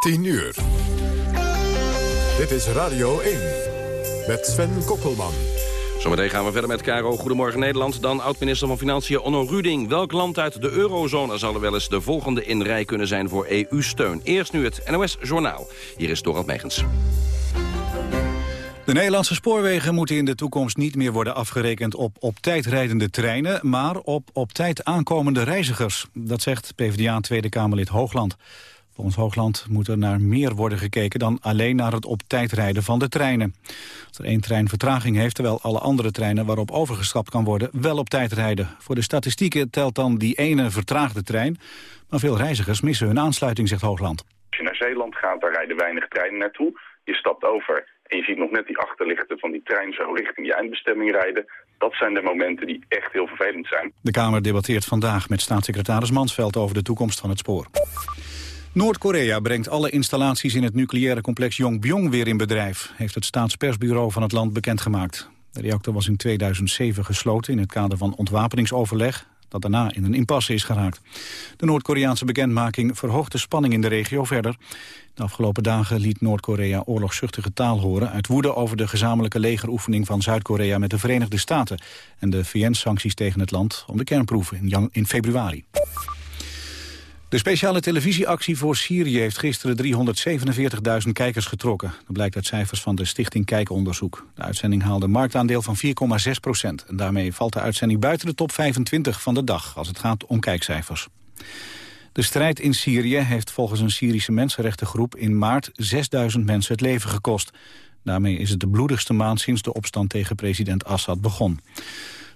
10 uur. Dit is Radio 1 met Sven Kokkelman. Zometeen gaan we verder met Caro. Goedemorgen Nederland. Dan oud-minister van Financiën Onno Ruding. Welk land uit de eurozone zal er wel eens de volgende in rij kunnen zijn voor EU-steun? Eerst nu het NOS Journaal. Hier is Dorald Megens. De Nederlandse spoorwegen moeten in de toekomst niet meer worden afgerekend op op tijd rijdende treinen, maar op op tijd aankomende reizigers. Dat zegt PvdA Tweede Kamerlid Hoogland. Volgens Hoogland moet er naar meer worden gekeken dan alleen naar het op tijd rijden van de treinen. Als er één trein vertraging heeft, terwijl alle andere treinen waarop overgestapt kan worden, wel op tijd rijden. Voor de statistieken telt dan die ene vertraagde trein, maar veel reizigers missen hun aansluiting, zegt Hoogland. Als je naar Zeeland gaat, daar rijden weinig treinen naartoe. Je stapt over en je ziet nog net die achterlichten van die trein zo richting je eindbestemming rijden. Dat zijn de momenten die echt heel vervelend zijn. De Kamer debatteert vandaag met staatssecretaris Mansveld over de toekomst van het spoor. Noord-Korea brengt alle installaties in het nucleaire complex Yongbyon weer in bedrijf, heeft het staatspersbureau van het land bekendgemaakt. De reactor was in 2007 gesloten in het kader van ontwapeningsoverleg, dat daarna in een impasse is geraakt. De Noord-Koreaanse bekendmaking verhoogt de spanning in de regio verder. De afgelopen dagen liet Noord-Korea oorlogszuchtige taal horen... uit woede over de gezamenlijke legeroefening van Zuid-Korea met de Verenigde Staten... en de VN-sancties tegen het land om de kernproeven in februari. De speciale televisieactie voor Syrië heeft gisteren 347.000 kijkers getrokken. Dat blijkt uit cijfers van de Stichting Kijkonderzoek. De uitzending haalde een marktaandeel van 4,6 procent. En daarmee valt de uitzending buiten de top 25 van de dag... als het gaat om kijkcijfers. De strijd in Syrië heeft volgens een Syrische mensenrechtengroep... in maart 6000 mensen het leven gekost. Daarmee is het de bloedigste maand sinds de opstand tegen president Assad begon.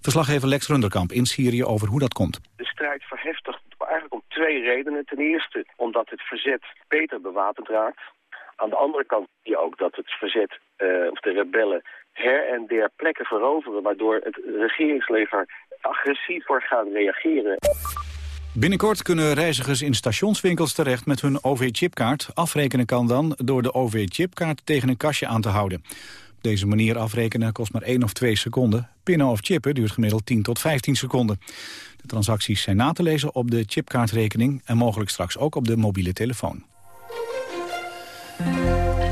Verslaggever Lex Runderkamp in Syrië over hoe dat komt. De strijd verheftigt om twee redenen. Ten eerste omdat het verzet beter bewapend raakt. Aan de andere kant zie je ook dat het verzet, uh, of de rebellen, her en der plekken veroveren... waardoor het regeringsleger agressiever gaan reageren. Binnenkort kunnen reizigers in stationswinkels terecht met hun OV-chipkaart. Afrekenen kan dan door de OV-chipkaart tegen een kastje aan te houden. Deze manier afrekenen kost maar 1 of 2 seconden. Pinnen of chippen duurt gemiddeld 10 tot 15 seconden. De transacties zijn na te lezen op de chipkaartrekening... en mogelijk straks ook op de mobiele telefoon.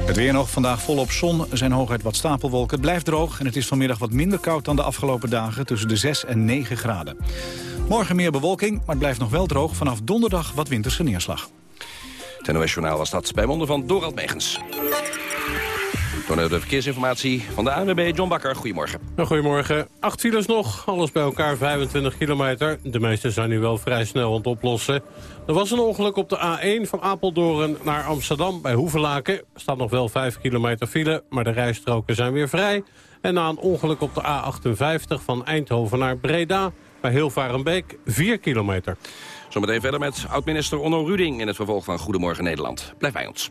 Het weer nog, vandaag volop zon, zijn hooguit wat stapelwolken. Het blijft droog en het is vanmiddag wat minder koud dan de afgelopen dagen... tussen de 6 en 9 graden. Morgen meer bewolking, maar het blijft nog wel droog. Vanaf donderdag wat winterse neerslag. Het NOS-journaal was dat bij monden van Dorald Megens. Door de verkeersinformatie van de ANWB, John Bakker. Goedemorgen. goedemorgen. Acht files nog, alles bij elkaar 25 kilometer. De meeste zijn nu wel vrij snel aan het oplossen. Er was een ongeluk op de A1 van Apeldoorn naar Amsterdam bij Hoevelaken. Staat nog wel 5 kilometer file, maar de rijstroken zijn weer vrij. En na een ongeluk op de A58 van Eindhoven naar Breda... bij Hilvarenbeek 4 kilometer. Zometeen verder met oud-minister Onno Ruding... in het vervolg van Goedemorgen Nederland. Blijf bij ons.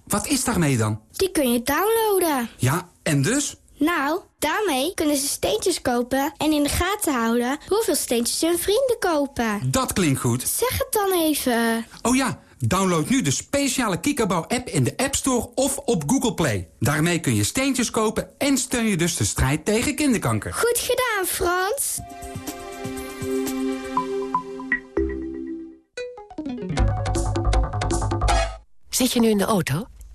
Wat is daarmee dan? Die kun je downloaden. Ja, en dus? Nou, daarmee kunnen ze steentjes kopen en in de gaten houden hoeveel steentjes hun vrienden kopen. Dat klinkt goed. Zeg het dan even. Oh ja, download nu de speciale Kikkerbouw-app in de App Store of op Google Play. Daarmee kun je steentjes kopen en steun je dus de strijd tegen kinderkanker. Goed gedaan, Frans. Zit je nu in de auto?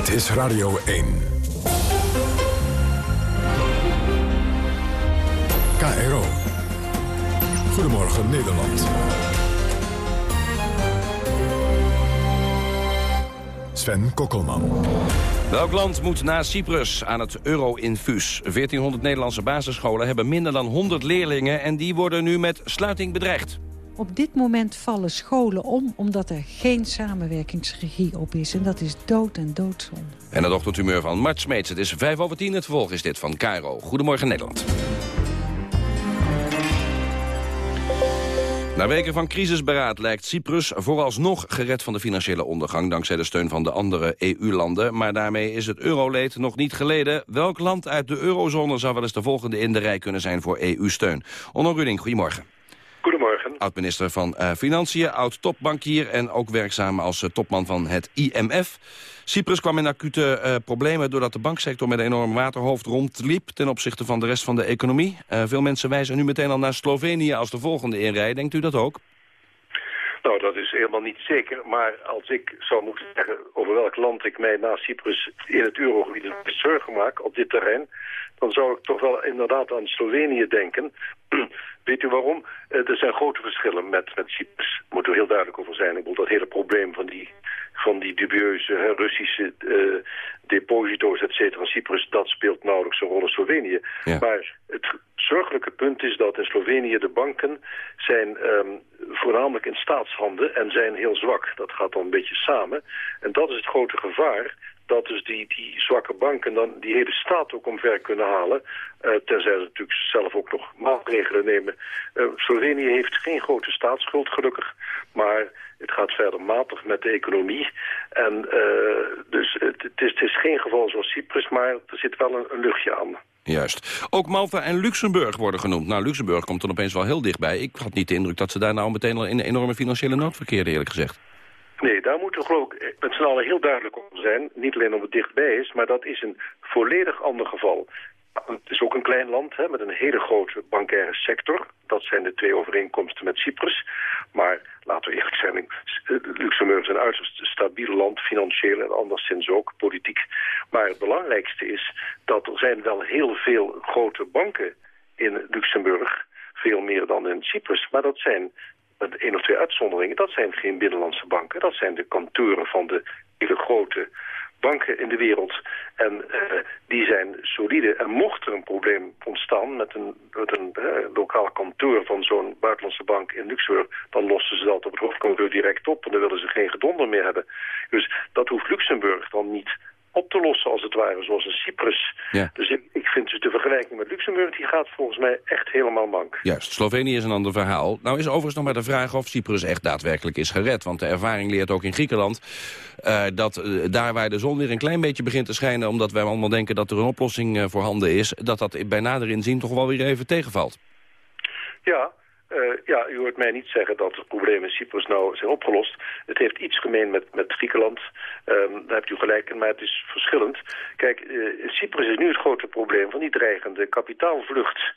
Dit is Radio 1. KRO. Goedemorgen Nederland. Sven Kokkelman. Welk land moet na Cyprus aan het euro-infuus? 1400 Nederlandse basisscholen hebben minder dan 100 leerlingen... en die worden nu met sluiting bedreigd. Op dit moment vallen scholen om omdat er geen samenwerkingsregie op is. En dat is dood en doodzonde. En het ochtendhumeur van Mart Smeets. Het is 5 over 10. Het vervolg is dit van Cairo. Goedemorgen Nederland. Na weken van crisisberaad lijkt Cyprus vooralsnog gered van de financiële ondergang... dankzij de steun van de andere EU-landen. Maar daarmee is het euroleed nog niet geleden. Welk land uit de eurozone zou wel eens de volgende in de rij kunnen zijn voor EU-steun? Onno Ruding, goedemorgen. Goedemorgen. Oud-minister van uh, Financiën, oud-topbankier... en ook werkzaam als uh, topman van het IMF. Cyprus kwam in acute uh, problemen doordat de banksector met een enorm waterhoofd rondliep... ten opzichte van de rest van de economie. veel mensen wijzen nu meteen al naar Slovenië als de volgende inrij. Denkt u dat ook? Nou, dat is helemaal niet zeker. Maar als ik zou moeten zeggen over welk land ik mij na Cyprus in het eurogebied zorgen maak op dit terrein dan zou ik toch wel inderdaad aan Slovenië denken. Weet u waarom? Eh, er zijn grote verschillen met, met Cyprus. Daar moeten we heel duidelijk over zijn. Ik bedoel, dat hele probleem van die, van die dubieuze Russische uh, deposito's, et cetera, Cyprus, dat speelt nauwelijks een rol in Slovenië. Maar het zorgelijke punt is dat in Slovenië de banken zijn um, voornamelijk in staatshanden en zijn heel zwak. Dat gaat dan een beetje samen. En dat is het grote gevaar dat dus die, die zwakke banken dan die hele staat ook omver kunnen halen. Uh, tenzij ze natuurlijk zelf ook nog maatregelen nemen. Uh, Slovenië heeft geen grote staatsschuld gelukkig. Maar het gaat verder matig met de economie. En uh, dus het, is, geen geval zoals Cyprus, maar er zit wel een, een luchtje aan. Juist. Ook Malta en Luxemburg worden genoemd. Nou, Luxemburg komt dan opeens wel heel dichtbij. Ik had niet de indruk dat ze daar nou meteen al in een enorme financiële nood verkeerden, eerlijk gezegd. Nee, daar moeten we geloof ik met z'n allen heel duidelijk op zijn. Niet alleen omdat het dichtbij is, maar dat is een volledig ander geval. Het is ook een klein land hè, met een hele grote bankaire sector. Dat zijn de twee overeenkomsten met Cyprus. Maar laten we eerlijk zijn, Luxemburg is een uiterst stabiel land, financieel en anderszins ook, politiek. Maar het belangrijkste is dat er zijn wel heel veel grote banken in Luxemburg, veel meer dan in Cyprus. Maar dat zijn met één of twee uitzonderingen, dat zijn geen binnenlandse banken. Dat zijn de kantoren van de hele grote banken in de wereld. En uh, die zijn solide. En mocht er een probleem ontstaan met een, een uh, lokaal kantoor van zo'n buitenlandse bank in Luxemburg, dan lossen ze dat op het hoofdkantoor direct op en dan willen ze geen gedonder meer hebben. Dus dat hoeft Luxemburg dan niet op te lossen als het ware, zoals in Cyprus. Ja. Dus ik, ik vind dus de vergelijking met Luxemburg, die gaat volgens mij echt helemaal mank. Juist, Slovenië is een ander verhaal. Nou is overigens nog maar de vraag of Cyprus echt daadwerkelijk is gered. Want de ervaring leert ook in Griekenland uh, dat uh, daar waar de zon weer een klein beetje begint te schijnen... omdat wij allemaal denken dat er een oplossing uh, voorhanden is... dat dat bij nader inzien toch wel weer even tegenvalt. Ja, uh, ja, u hoort mij niet zeggen dat de problemen in Cyprus nou zijn opgelost. Het heeft iets gemeen met, met Griekenland. Um, daar hebt u gelijk in, maar het is verschillend. Kijk, uh, Cyprus is nu het grote probleem van die dreigende kapitaalvlucht.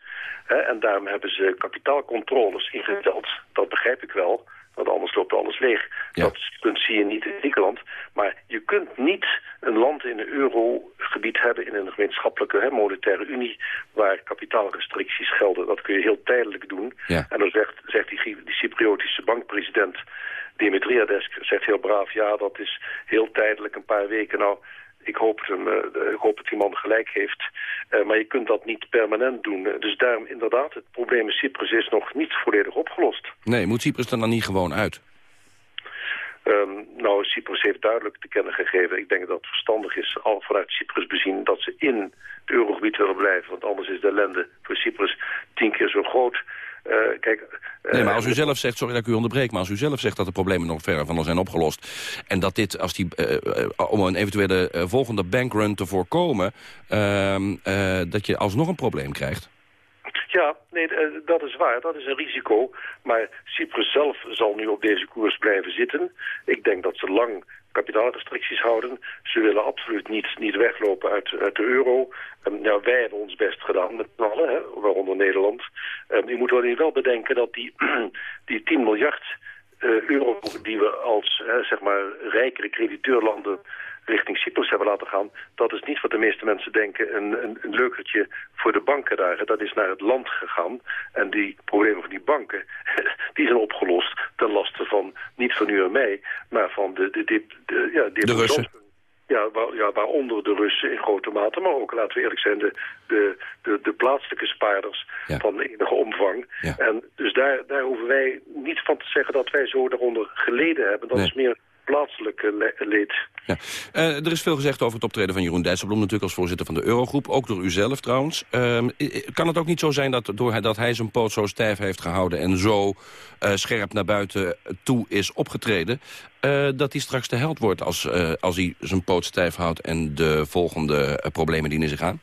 En daarom hebben ze kapitaalcontroles ingesteld. Dat begrijp ik wel. Want anders loopt alles leeg. Ja. Dat kunt, zie je niet in Griekenland. Maar je kunt niet een land in een eurogebied hebben... in een gemeenschappelijke hè, monetaire unie... waar kapitaalrestricties gelden. Dat kun je heel tijdelijk doen. Ja. En dan zegt, zegt die, die Cypriotische bankpresident... Dimitriades zegt heel braaf... ja, dat is heel tijdelijk, een paar weken. Nou, ik hoop, hem, uh, ik hoop dat die man gelijk heeft. Uh, maar je kunt dat niet permanent doen. Dus daarom inderdaad, het probleem in Cyprus is nog niet volledig opgelost. Nee, moet Cyprus er dan niet gewoon uit? Um, nou, Cyprus heeft duidelijk te kennen gegeven. Ik denk dat het verstandig is, al vanuit Cyprus bezien, dat ze in het eurogebied willen blijven. Want anders is de ellende voor Cyprus tien keer zo groot. Uh, kijk, uh, nee, maar als u zelf zegt, sorry dat ik u onderbreek... maar als u zelf zegt dat de problemen nog verder van ons zijn opgelost... en dat dit, als die, uh, om een eventuele volgende bankrun te voorkomen... Ehm, dat je alsnog een probleem krijgt... Ja, nee, dat is waar. Dat is een risico. Maar Cyprus zelf zal nu op deze koers blijven zitten. Ik denk dat ze lang kapitaalrestricties houden. Ze willen absoluut niet, niet weglopen uit, uit de euro. Um, nou, wij hebben ons best gedaan met allen, hè, waaronder Nederland. Um, je moet wel, wel bedenken dat die, die 10 miljard uh, euro die we als zeg maar rijkere crediteurlanden richting Cyprus hebben laten gaan... dat is niet wat de meeste mensen denken een, een, een leukertje voor de banken daar. Dat is naar het land gegaan. En die problemen van die banken, die zijn opgelost ten laste van, niet van u en mij... maar van de, de, de, de, ja, de, de Russen. Ja, waar, ja, waaronder de Russen in grote mate, maar ook, laten we eerlijk zijn, de, de, de, de plaatselijke spaarders van enige omvang. En dus daar, daar hoeven wij niet van te zeggen dat wij zo daaronder geleden hebben. Dat is meer plaatselijke leed. Ja. Uh, er is veel gezegd over het optreden van Jeroen Dijsselbloem... natuurlijk als voorzitter van de Eurogroep, ook door u zelf trouwens. Uh, kan het ook niet zo zijn dat, door, dat hij zijn poot zo stijf heeft gehouden... en zo uh, scherp naar buiten toe is opgetreden... dat hij straks de held wordt als, als hij zijn poot stijf houdt... en de volgende problemen dienen zich aan?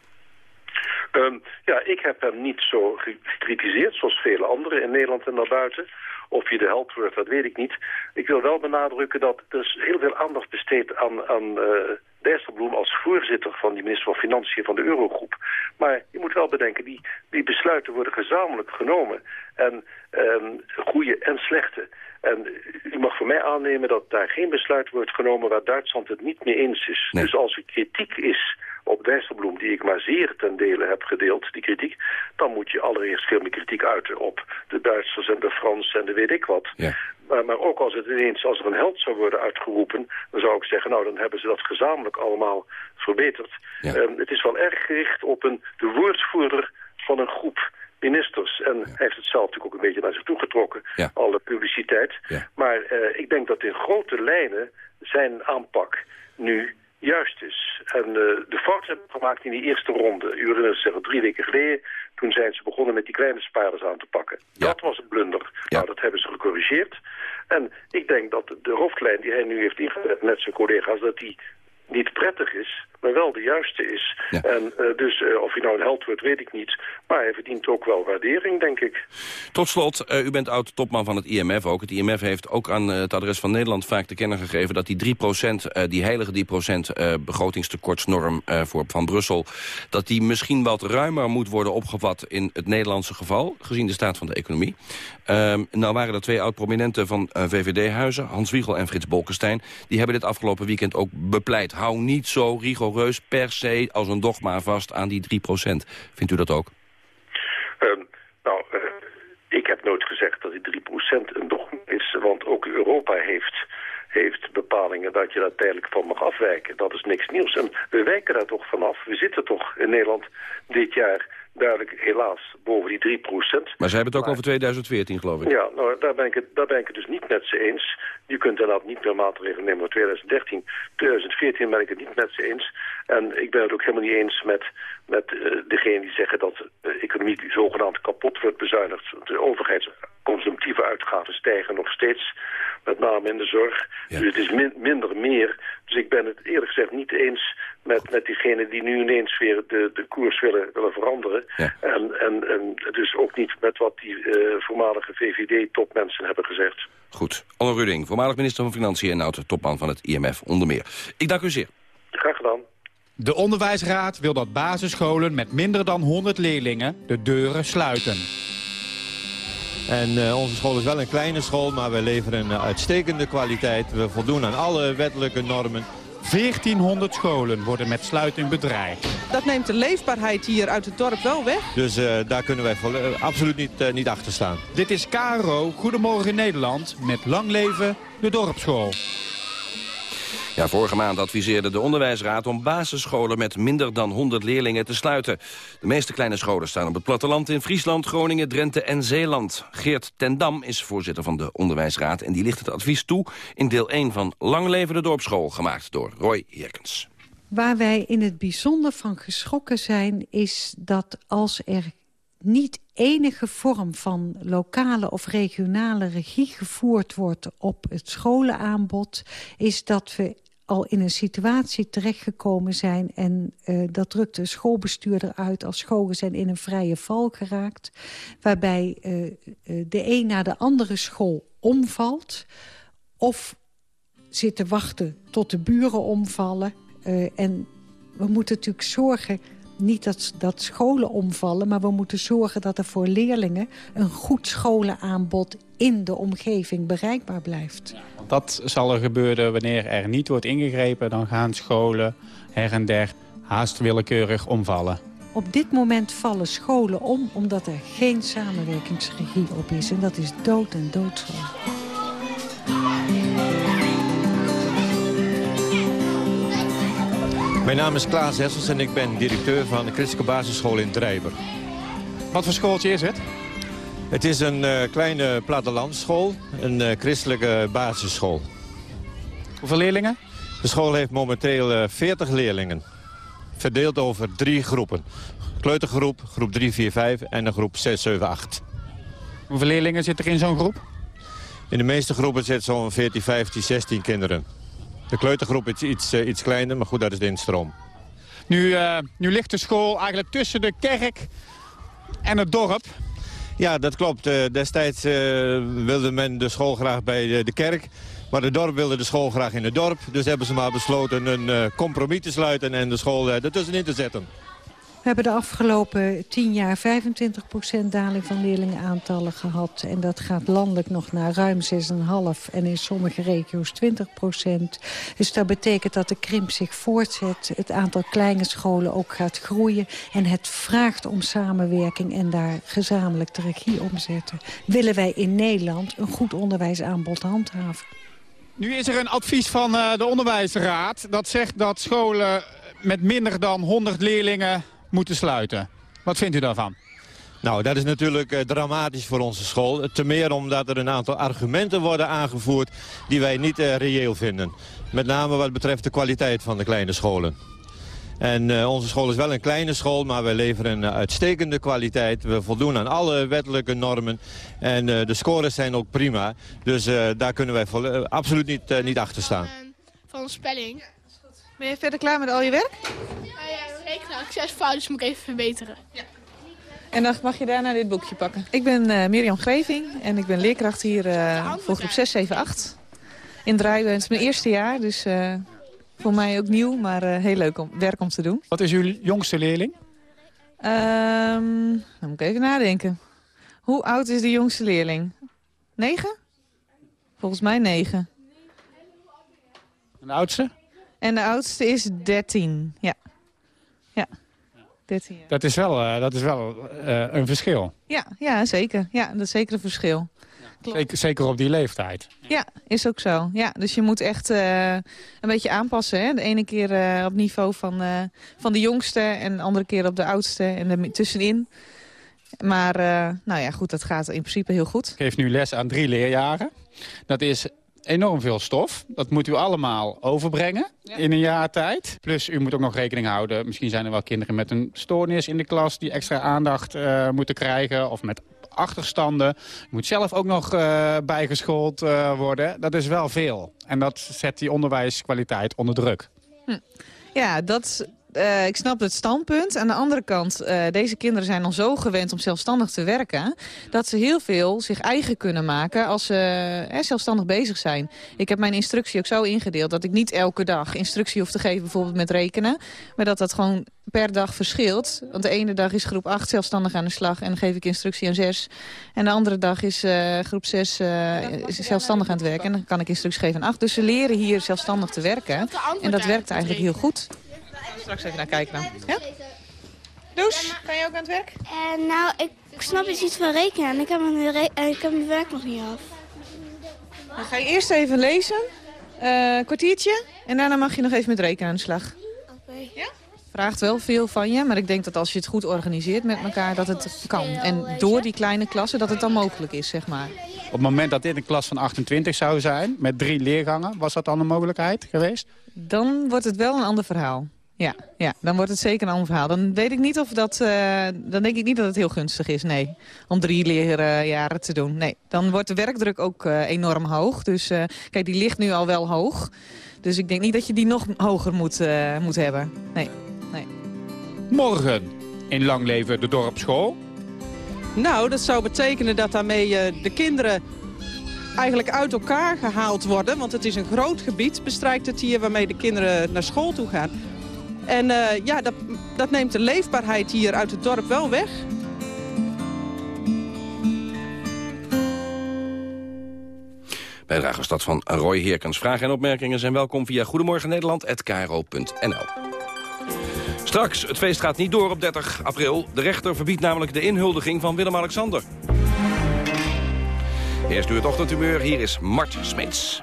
Um, ja, ik heb hem niet zo gecritiseerd zoals vele anderen in Nederland en daarbuiten. Of je de held wordt, dat weet ik niet. Ik wil wel benadrukken dat er is heel veel aandacht besteed aan, aan uh, Dijsselbloem als voorzitter van die minister van Financiën van de Eurogroep. Maar je moet wel bedenken, die, die besluiten worden gezamenlijk genomen. En um, goede en slechte. En u mag voor mij aannemen dat daar geen besluit wordt genomen waar Duitsland het niet mee eens is. Dus als er kritiek is op Dijsselbloem, die ik maar zeer ten dele heb gedeeld, die kritiek, dan moet je allereerst veel meer kritiek uiten op de Duitsers en de Fransen en de weet ik wat. Ja. Maar, maar ook als het ineens, als er een held zou worden uitgeroepen, dan zou ik zeggen, nou dan hebben ze dat gezamenlijk allemaal verbeterd. Ja. Um, het is wel erg gericht op een, de woordvoerder van een groep ministers. En hij heeft het zelf natuurlijk ook een beetje naar zich toe getrokken, ja. alle publiciteit. Ja. Maar uh, ik denk dat in grote lijnen zijn aanpak nu juist is. En uh, de fout hebben gemaakt in die eerste ronde. U herinnert zich drie weken geleden. Toen zijn ze begonnen met die kleine spaarders aan te pakken. Ja. Dat was een blunder. Ja. Nou, dat hebben ze gecorrigeerd. En ik denk dat de hoofdlijn die hij nu heeft ingezet met zijn collega's... dat die niet prettig is, maar wel de juiste is. Ja. En uh, dus uh, of hij nou een held wordt, weet ik niet. Maar hij verdient ook wel waardering, denk ik. Tot slot, uh, u bent oud-topman van het IMF ook. Het IMF heeft ook aan het adres van Nederland vaak te kennen gegeven... dat die 3%, die heilige 3% begrotingstekortsnorm voor, van Brussel... dat die misschien wat ruimer moet worden opgevat in het Nederlandse geval... gezien de staat van de economie. Um, nou waren er twee oud-prominenten van VVD-huizen, Hans Wiegel en Frits Bolkestein... die hebben dit afgelopen weekend ook bepleit. Hou niet zo rigoureus per se als een dogma vast aan die 3% Vindt u dat ook? Um, nou, uh, ik heb nooit gezegd dat die 3% een dogma is. Want ook Europa heeft, heeft bepalingen dat je daar tijdelijk van mag afwijken. Dat is niks nieuws. En we wijken daar toch vanaf. We zitten toch in Nederland dit jaar duidelijk helaas boven die 3% Maar ze hebben het ook maar, over 2014, geloof ik. Ja, nou, daar, ben ik het, daar ben ik het dus niet met ze eens. Je kunt inderdaad niet meer maatregelen nemen voor 2013. 2014 ben ik het niet met ze eens. En ik ben het ook helemaal niet eens met, met uh, degene die zeggen dat de economie zogenaamd kapot wordt bezuinigd. De overheidsconsumptieve uitgaven stijgen nog steeds, met name in de zorg. Ja. Dus het is min, minder meer. Dus ik ben het eerlijk gezegd niet eens met, met diegenen die nu ineens weer de, de koers willen, willen veranderen. Ja. En, en, en dus ook niet met wat die uh, voormalige VVD-topmensen hebben gezegd. Goed. Onno Ruding, voormalig minister van Financiën en oud-topman van het IMF onder meer. Ik dank u zeer. Graag gedaan. De Onderwijsraad wil dat basisscholen met minder dan 100 leerlingen de deuren sluiten. En uh, onze school is wel een kleine school, maar we leveren een uitstekende kwaliteit. We voldoen aan alle wettelijke normen. 1400 scholen worden met sluiting bedreigd. Dat neemt de leefbaarheid hier uit het dorp wel weg. Dus uh, daar kunnen wij uh, absoluut niet, uh, niet achter staan. Dit is KRO Goedemorgen Nederland met lang leven de dorpsschool. Vorige maand adviseerde de onderwijsraad om basisscholen met minder dan 100 leerlingen te sluiten. De meeste kleine scholen staan op het platteland in Friesland, Groningen, Drenthe en Zeeland. Geert Tendam is voorzitter van de onderwijsraad en die ligt het advies toe in deel 1 van Lang leven de dorpsschool, gemaakt door Roy Herkens. Waar wij in het bijzonder van geschrokken zijn is dat als er niet enige vorm van lokale of regionale regie gevoerd wordt op het scholenaanbod, is dat we al in een situatie terechtgekomen zijn... en uh, dat drukt de schoolbestuurder uit als scholen zijn in een vrije val geraakt... waarbij uh, uh, de een na de andere school omvalt... of zit te wachten tot de buren omvallen. en we moeten natuurlijk zorgen niet dat, dat scholen omvallen... maar we moeten zorgen dat er voor leerlingen... een goed scholenaanbod in de omgeving bereikbaar blijft. Dat zal er gebeuren wanneer er niet wordt ingegrepen. Dan gaan scholen her en der haast willekeurig omvallen. Op dit moment vallen scholen om omdat er geen samenwerkingsregie op is. En dat is dood en doodschap. Mijn naam is Klaas Hessels en ik ben directeur van de Christelijke Basisschool in Drijver. Wat voor schooltje is het? Het is een uh, kleine plattelandsschool, een uh, christelijke basisschool. Hoeveel leerlingen? De school heeft momenteel uh, 40 leerlingen. Verdeeld over drie groepen. Kleutergroep, groep 3, 4, 5 en een groep 6, 7, 8. Hoeveel leerlingen zitten er in zo'n groep? In de meeste groepen zitten zo'n 14, 15, 16 kinderen. De kleutergroep is iets, uh, iets kleiner, maar goed, dat is de instroom. Nu, uh, nu ligt de school eigenlijk tussen de kerk en het dorp. Ja, dat klopt. Uh, destijds wilde men de school graag bij de, de, kerk. Maar de dorp wilde de school graag in het dorp. Dus hebben ze maar besloten een compromis te sluiten en de school ertussenin te zetten. We hebben de afgelopen tien jaar 25% daling van leerlingenaantallen gehad. En dat gaat landelijk nog naar ruim 6,5 en in sommige regio's 20%. Dus dat betekent dat de krimp zich voortzet. Het aantal kleine scholen ook gaat groeien. En het vraagt om samenwerking en daar gezamenlijk de regie omzetten. Willen wij in Nederland een goed onderwijsaanbod handhaven? Nu is er een advies van uh, de onderwijsraad. Dat zegt dat scholen met minder dan 100 leerlingen moeten sluiten. Wat vindt u daarvan? Nou, dat is natuurlijk uh, dramatisch voor onze school. Ten meer omdat er een aantal argumenten worden aangevoerd die wij niet uh, reëel vinden. Met name wat betreft de kwaliteit van de kleine scholen. En uh, onze school is wel een kleine school, maar wij leveren een uitstekende kwaliteit. We voldoen aan alle wettelijke normen. En de scores zijn ook prima. Dus daar kunnen wij absoluut niet, niet achter staan. Van spelling. Ben je verder klaar met al je werk? Rekenen. Ik zes fouten, dus moet ik even verbeteren. Ja. En dan mag je daarna dit boekje pakken. Ik ben uh, Mirjam Greving en ik ben leerkracht hier uh, voor groep 6, 7, 8. In Draaien. Het is mijn eerste jaar, dus uh, voor mij ook nieuw, maar heel leuk om, werk om te doen. Wat is uw jongste leerling? Um, dan moet ik even nadenken. Hoe oud is de jongste leerling? 9? Volgens mij 9. En de oudste? En de oudste is 13, ja. Ja, 13 jaar. Dat is wel, uh, dat is wel uh, een verschil. Ja, ja, zeker. Ja, dat is zeker een verschil. Ja. Zeker, zeker op die leeftijd. Ja, is ook zo. Ja, dus je moet echt uh, een beetje aanpassen. Hè? De ene keer op niveau van, van de jongste en de andere keer op de oudste en er tussenin. Maar nou ja, goed, dat gaat in principe heel goed. Ik geef nu les aan drie leerjaren. Dat is enorm veel stof. Dat moet u allemaal overbrengen ja. in een jaar tijd. Plus u moet ook nog rekening houden. Misschien zijn er wel kinderen met een stoornis in de klas... die extra aandacht uh, moeten krijgen. Of met achterstanden. U moet zelf ook nog uh, bijgeschoold uh, worden. Dat is wel veel. En dat zet die onderwijskwaliteit onder druk. Hm. Ja, dat uh, ik snap het standpunt. Aan de andere kant, uh, deze kinderen zijn al zo gewend om zelfstandig te werken... dat ze heel veel zich eigen kunnen maken als ze uh, zelfstandig bezig zijn. Ik heb mijn instructie ook zo ingedeeld dat ik niet elke dag instructie hoef te geven... bijvoorbeeld met rekenen, maar dat dat gewoon per dag verschilt. Want de ene dag is groep 8 zelfstandig aan de slag en dan geef ik instructie aan 6. En de andere dag is groep 6 zelfstandig aan het werken en dan kan ik instructie geven aan 8. Dus ze leren hier zelfstandig te werken en dat werkt eigenlijk heel goed straks even naar kijken dan. Ja? Does, kan je ook aan het werk? Uh, nou, ik, snap dus iets van rekenen en ik heb mijn, re uh, ik heb mijn werk nog niet af. Dan ga je eerst even lezen, uh, een kwartiertje, en daarna mag je nog even met rekenen aan de slag. Oké. Okay. Ja? Vraagt wel veel van je, maar ik denk dat als je het goed organiseert met elkaar, dat het kan. En door die kleine klassen, dat het dan mogelijk is, zeg maar. Op het moment dat dit een klas van 28 zou zijn, met drie leergangen, was dat dan een mogelijkheid geweest? Dan wordt het wel een ander verhaal. Ja, ja, dan wordt het zeker een ander verhaal. Dan weet ik niet of dat, uh, dan denk ik niet dat het heel gunstig is, nee. Om drie leerjaren te doen. Nee, dan wordt de werkdruk ook uh, enorm hoog. Dus uh, kijk, die ligt nu al wel hoog. Dus ik denk niet dat je die nog hoger moet, moet hebben. Nee, nee. Morgen in Lang Leven de dorpsschool. Nou, dat zou betekenen dat daarmee de kinderen eigenlijk uit elkaar gehaald worden. Want het is een groot gebied, bestrijkt het hier, waarmee de kinderen naar school toe gaan. En uh, ja, dat, dat neemt de leefbaarheid hier uit het dorp wel weg. Bijdrage was dat van Roy Heerkens. Vragen en opmerkingen zijn welkom via goedemorgennederland.kro.nl. Straks, het feest gaat niet door op 30 april. De rechter verbiedt namelijk de inhuldiging van Willem-Alexander. Eerst nu het ochtendhumeur, hier is Mart Smeets.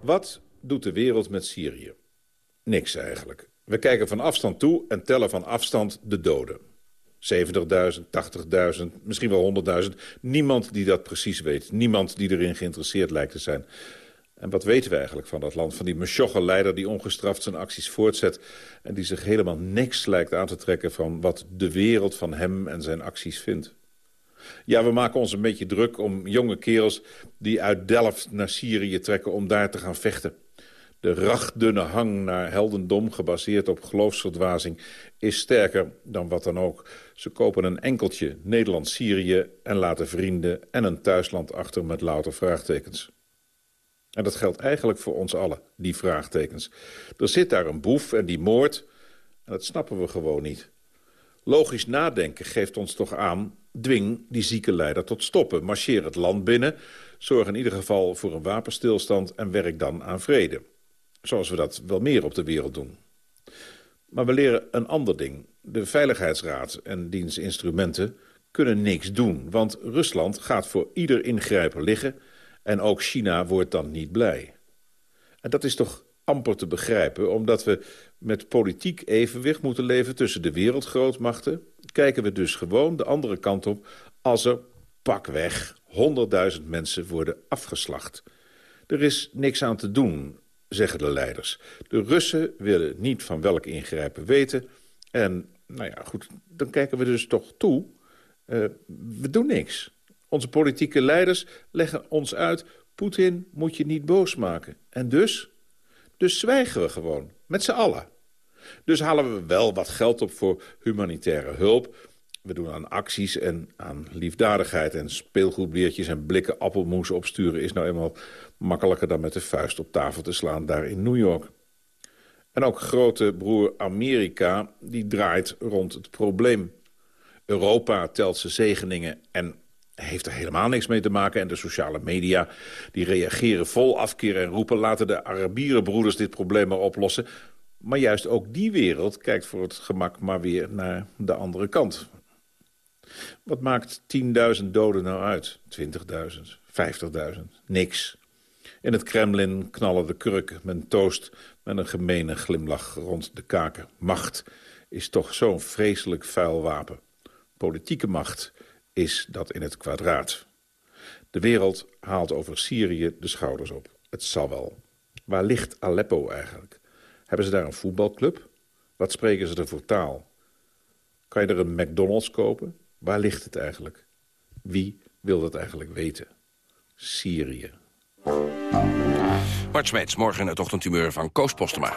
Wat doet de wereld met Syrië? Niks eigenlijk. We kijken van afstand toe en tellen van afstand de doden. 70.000, 80.000, misschien wel 100.000. Niemand die dat precies weet. Niemand die erin geïnteresseerd lijkt te zijn. En wat weten we eigenlijk van dat land? Van die mesjogge leider die ongestraft zijn acties voortzet... en die zich helemaal niks lijkt aan te trekken... van wat de wereld van hem en zijn acties vindt. Ja, we maken ons een beetje druk om jonge kerels... die uit Delft naar Syrië trekken om daar te gaan vechten. De ragdunne hang naar heldendom, gebaseerd op geloofsverdwazing... is sterker dan wat dan ook. Ze kopen een enkeltje Nederland-Syrië... en laten vrienden en een thuisland achter met louter vraagtekens. En dat geldt eigenlijk voor ons allen, die vraagtekens. Er zit daar een boef en die moord, en dat snappen we gewoon niet. Logisch nadenken geeft ons toch aan... dwing die zieke leider tot stoppen. Marcheer het land binnen, zorg in ieder geval voor een wapenstilstand... en werk dan aan vrede. Zoals we dat wel meer op de wereld doen. Maar we leren een ander ding. De Veiligheidsraad en diens instrumenten kunnen niks doen... want Rusland gaat voor ieder ingrijpen liggen en ook China wordt dan niet blij. En dat is toch amper te begrijpen, omdat we met politiek evenwicht moeten leven tussen de wereldgrootmachten. Kijken we dus gewoon de andere kant op als er, pakweg, honderdduizend mensen worden afgeslacht. Er is niks aan te doen, zeggen de leiders. De Russen willen niet van welk ingrijpen weten. En, nou ja, goed, dan kijken we dus toch toe. Uh, we doen niks. Onze politieke leiders leggen ons uit... Poetin moet je niet boos maken. En dus? Dus zwijgen we gewoon, met z'n allen. Dus halen we wel wat geld op voor humanitaire hulp. We doen aan acties en aan liefdadigheid en speelgoedbeertjes en blikken appelmoes opsturen... is nou eenmaal makkelijker dan met de vuist op tafel te slaan daar in New York. En ook grote broer Amerika, die draait rond het probleem. Europa telt zijn zegeningen en heeft er helemaal niks mee te maken. En de sociale media die reageren vol afkeer en roepen... laten de Arabierenbroeders dit probleem maar oplossen. Maar juist ook die wereld kijkt voor het gemak maar weer naar de andere kant. Wat maakt 10.000 doden nou uit? 20.000, 50.000, niks. In het Kremlin knallen de kurken met toast... met een gemene glimlach rond de kaken. Macht is toch zo'n vreselijk vuil wapen. Politieke macht is dat in het kwadraat. De wereld haalt over Syrië de schouders op. Het zal wel. Waar ligt Aleppo eigenlijk? Hebben ze daar een voetbalclub? Wat spreken ze er voor taal? Kan je er een McDonald's kopen? Waar ligt het eigenlijk? Wie wil dat eigenlijk weten? Syrië. Bart Smeets, morgen het ochtendhumeur van Koos Postema.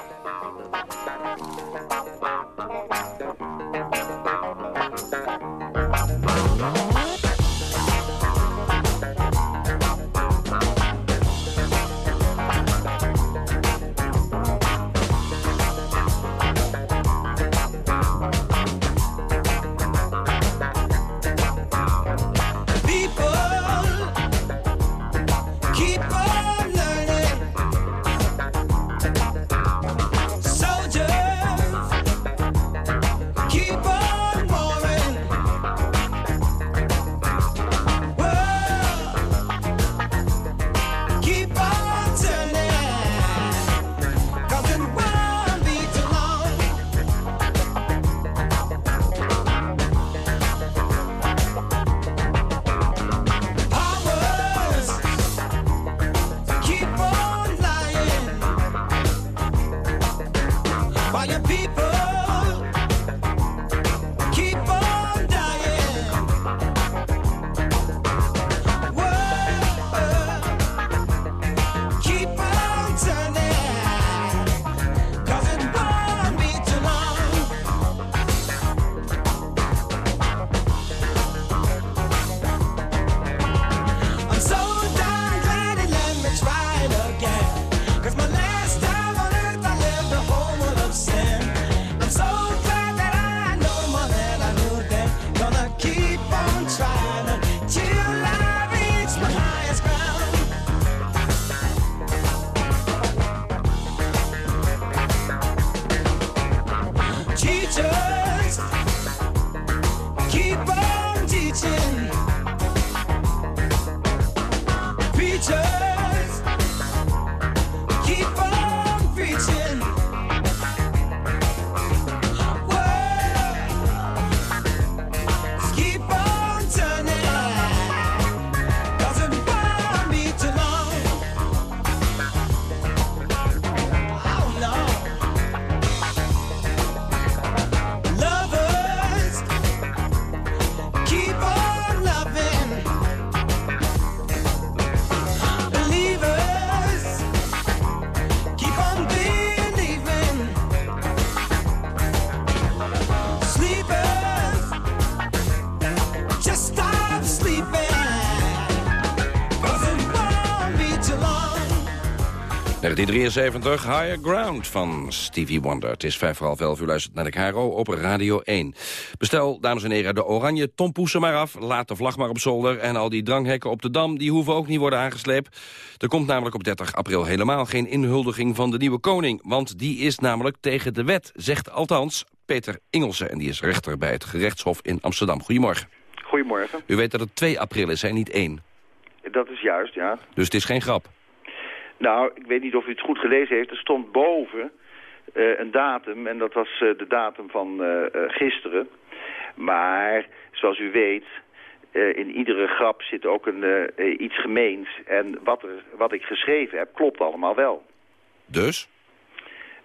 1973, Higher Ground van Stevie Wonder. Het is vijf voor half elf, u luistert naar de Caro op Radio 1. Bestel, dames en heren, de oranje tompoesen maar af. Laat de vlag maar op zolder. En al die dranghekken op de Dam, die hoeven ook niet worden aangesleept. Er komt namelijk op 30 april helemaal geen inhuldiging van de nieuwe koning. Want die is namelijk tegen de wet, zegt althans Peter Ingelsen. En die is rechter bij het gerechtshof in Amsterdam. Goedemorgen. Goedemorgen. U weet dat het 2 april is, hè, niet 1. Dat is juist, ja. Dus het is geen grap. Nou, ik weet niet of u het goed gelezen heeft. Er stond boven uh, een datum en dat was uh, de datum van uh, gisteren. Maar, zoals u weet, in iedere grap zit ook een, iets gemeens. En wat, er, wat ik geschreven heb, klopt allemaal wel. Dus?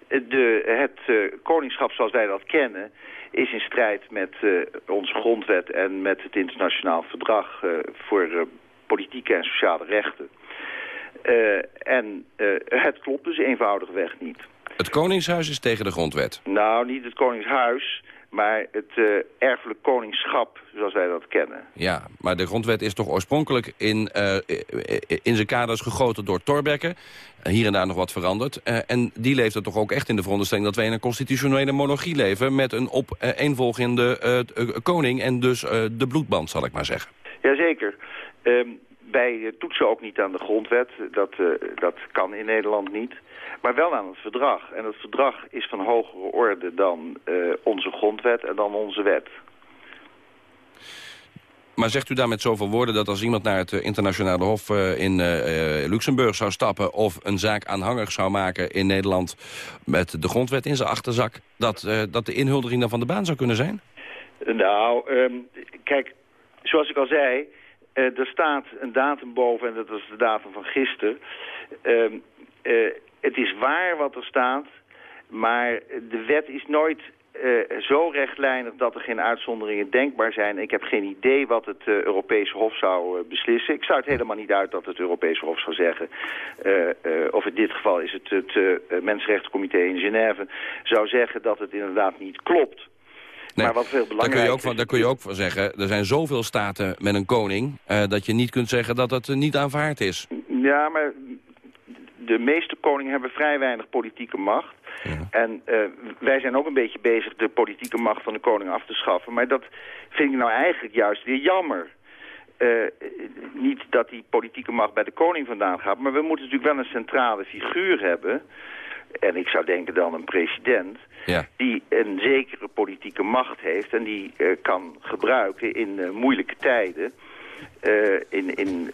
De, het koningschap zoals wij dat kennen is in strijd met onze grondwet en met het internationaal verdrag voor politieke en sociale rechten. Uh, en uh, het klopt dus eenvoudigweg niet. Het Koningshuis is tegen de grondwet? Nou, niet het Koningshuis, maar het uh, erfelijk koningschap, zoals wij dat kennen. Ja, maar de grondwet is toch oorspronkelijk in, in zijn kaders gegoten door Thorbecke. Hier en daar nog wat veranderd. en die leeft er toch ook echt in de veronderstelling... dat wij in een constitutionele monarchie leven... met een opeenvolgende koning en dus de bloedband, zal ik maar zeggen. Jazeker. Um, wij toetsen ook niet aan de grondwet. Dat, uh, dat kan in Nederland niet. Maar wel aan het verdrag. En het verdrag is van hogere orde dan uh, onze grondwet en dan onze wet. Maar zegt u daar met zoveel woorden dat als iemand naar het internationale hof in Luxemburg zou stappen... of een zaak aanhangig zou maken in Nederland met de grondwet in zijn achterzak... dat, dat de inhuldiging dan van de baan zou kunnen zijn? Nou, um, kijk, zoals ik al zei... Uh, er staat een datum boven en dat is de datum van gisteren. Uh, uh, het is waar wat er staat, maar de wet is nooit zo rechtlijnig dat er geen uitzonderingen denkbaar zijn. Ik heb geen idee wat het Europese Hof zou beslissen. Ik sluit helemaal niet uit dat het Europese Hof zou zeggen... of in dit geval is het het Mensenrechtencomité in Genève... zou zeggen dat het inderdaad niet klopt... Nee, maar wat veel daar kun, je ook van, daar kun je ook van zeggen, er zijn zoveel staten met een koning... Uh, dat je niet kunt zeggen dat het niet aanvaard is. Ja, maar de meeste koningen hebben vrij weinig politieke macht. Ja. En uh, wij zijn ook een beetje bezig de politieke macht van de koning af te schaffen. Maar dat vind ik nou eigenlijk juist weer jammer. Uh, niet dat die politieke macht bij de koning vandaan gaat... maar we moeten natuurlijk wel een centrale figuur hebben... en ik zou denken dan een president ja. die een zekere politieke macht heeft en die uh, kan gebruiken in uh, moeilijke tijden. Uh, in, in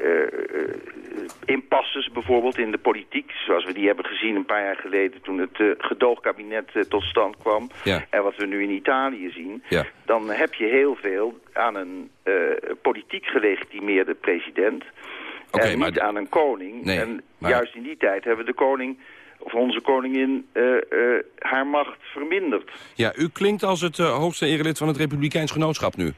impasses bijvoorbeeld in de politiek, zoals we die hebben gezien een paar jaar geleden toen het gedoogkabinet tot stand kwam. Ja. En wat we nu in Italië zien. Ja. Dan heb je heel veel aan een politiek gelegitimeerde president. Okay, en niet maar... aan een koning. Nee, en maar... juist in die tijd hebben we de koning of onze koningin uh, uh, haar macht vermindert. Ja, u klinkt als het uh, hoogste erelid van het Republikeins Genootschap nu.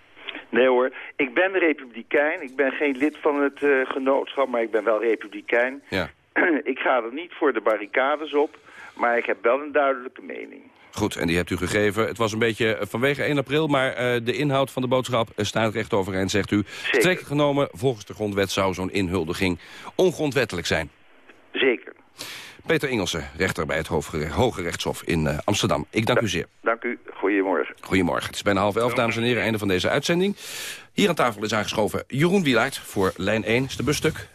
Nee hoor, ik ben republikein. Ik ben geen lid van het genootschap, maar ik ben wel republikein. Ja. ik ga er niet voor de barricades op, maar ik heb wel een duidelijke mening. Goed, en die hebt u gegeven. Het was een beetje vanwege 1 april, maar uh, de inhoud van de boodschap staat recht overeind, zegt u. Strek genomen, volgens de grondwet zou zo'n inhuldiging ongrondwettelijk zijn. Zeker. Peter Ingelsen, rechter bij het Hoge Rechtshof in uh, Amsterdam. Ik dank da u zeer. Dank u. Goedemorgen. Goedemorgen. Het is bijna half elf, dames en heren. Einde van deze uitzending. Hier aan tafel is aangeschoven Jeroen Wielaert voor lijn 1. Is de bus stuk?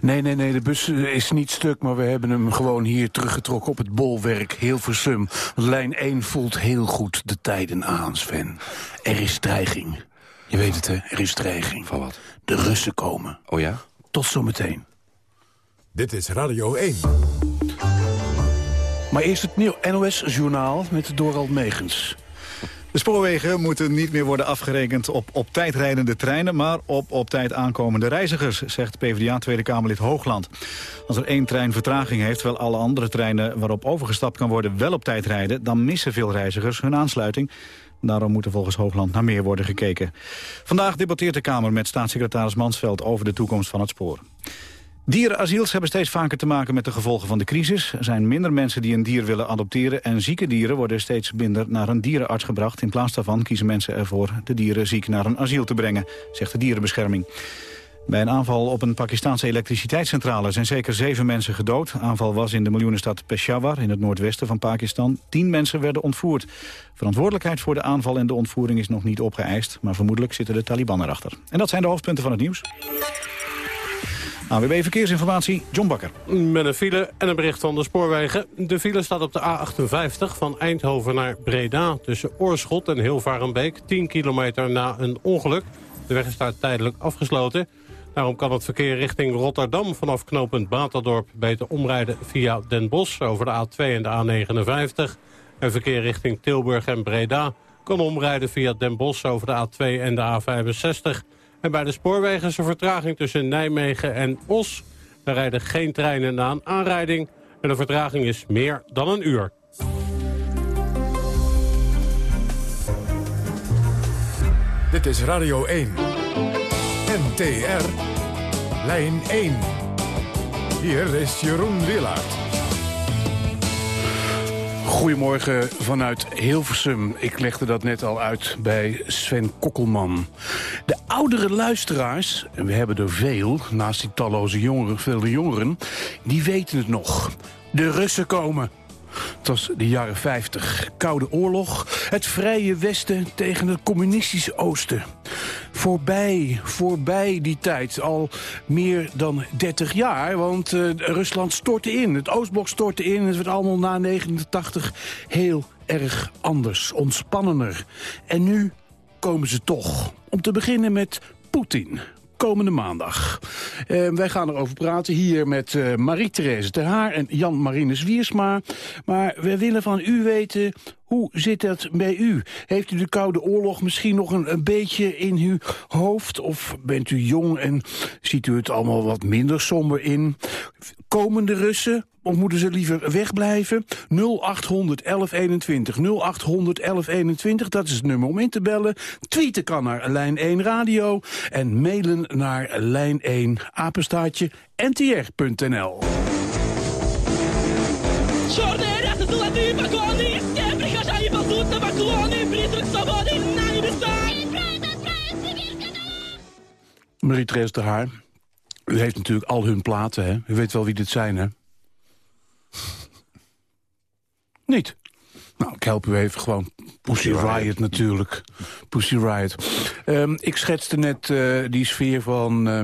Nee, nee, nee. De bus eh, is niet stuk, maar we hebben hem gewoon hier teruggetrokken op het bolwerk. Heel versum. Lijn 1 voelt heel goed de tijden aan, Sven. Er is dreiging. Je weet het, hè? Er is dreiging. Van wat? De Russen komen. Oh ja? Tot zometeen. Dit is Radio 1. Maar eerst het NOS-journaal met Dorald Megens. De spoorwegen moeten niet meer worden afgerekend op op tijd rijdende treinen... maar op op tijd aankomende reizigers, zegt PvdA Tweede Kamerlid Hoogland. Als er één trein vertraging heeft, terwijl alle andere treinen waarop overgestapt kan worden wel op tijd rijden... dan missen veel reizigers hun aansluiting. Daarom moet er volgens Hoogland naar meer worden gekeken. Vandaag debatteert de Kamer met staatssecretaris Mansveld over de toekomst van het spoor. Dierenasiels hebben steeds vaker te maken met de gevolgen van de crisis. Er zijn minder mensen die een dier willen adopteren... en zieke dieren worden steeds minder naar een dierenarts gebracht. In plaats daarvan kiezen mensen ervoor de dieren ziek naar een asiel te brengen, zegt de dierenbescherming. Bij een aanval op een Pakistanse elektriciteitscentrale zijn zeker zeven mensen gedood. Aanval was in de miljoenenstad Peshawar in het noordwesten van Pakistan. Tien mensen werden ontvoerd. Verantwoordelijkheid voor de aanval en de ontvoering is nog niet opgeëist... maar vermoedelijk zitten de Taliban erachter. En dat zijn de hoofdpunten van het nieuws. AWB Verkeersinformatie, John Bakker. Met een file en een bericht van de spoorwegen. De file staat op de A58 van Eindhoven naar Breda... tussen Oorschot en Hilvarenbeek, 10 kilometer na een ongeluk. De weg is daar tijdelijk afgesloten. Daarom kan het verkeer richting Rotterdam vanaf knooppunt Baterdorp... beter omrijden via Den Bosch over de A2 en de A59. En verkeer richting Tilburg en Breda kan omrijden via Den Bosch over de A2 en de A65... En bij de spoorwegen is er vertraging tussen Nijmegen en Os. Er rijden geen treinen na een aanrijding. En de vertraging is meer dan een uur. Dit is Radio 1. NTR. Lijn 1. Hier is Jeroen Willaert. Goedemorgen vanuit Hilversum. Ik legde dat net al uit bij Sven Kokkelman. De oudere luisteraars, en we hebben er veel... naast die talloze jongeren, vele jongeren... die weten het nog. De Russen komen. Het was de jaren 50. Koude oorlog. Het vrije Westen tegen het communistische Oosten. Voorbij, voorbij die tijd. Al meer dan 30 jaar. Want uh, Rusland stortte in. Het Oostblok stortte in. Het werd allemaal na 89 heel erg anders. Ontspannender. En nu komen ze toch. Om te beginnen met Poetin komende maandag. Uh, wij gaan erover praten hier met uh, Marie-Therese Ter Haar en Jan Marinus Wiersma. Maar we willen van u weten, hoe zit het bij u? Heeft u de Koude Oorlog misschien nog een, een, beetje in uw hoofd? Of bent u jong en ziet u het allemaal wat minder somber in? Komen de Russen? Of moeten ze liever wegblijven? 0800 1121. 0800 1121, dat is het nummer om in te bellen. Tweeten kan naar Lijn 1 Radio. En mailen naar Lijn 1 apenstaatje ntr.nl. Marie-Therese de Haar, u heeft natuurlijk al hun platen, hè? U weet wel wie dit zijn, hè? Niet? Nou, ik help u even gewoon. Pussy Riot natuurlijk. Pussy Riot. Um, ik schetste net uh, die sfeer van uh,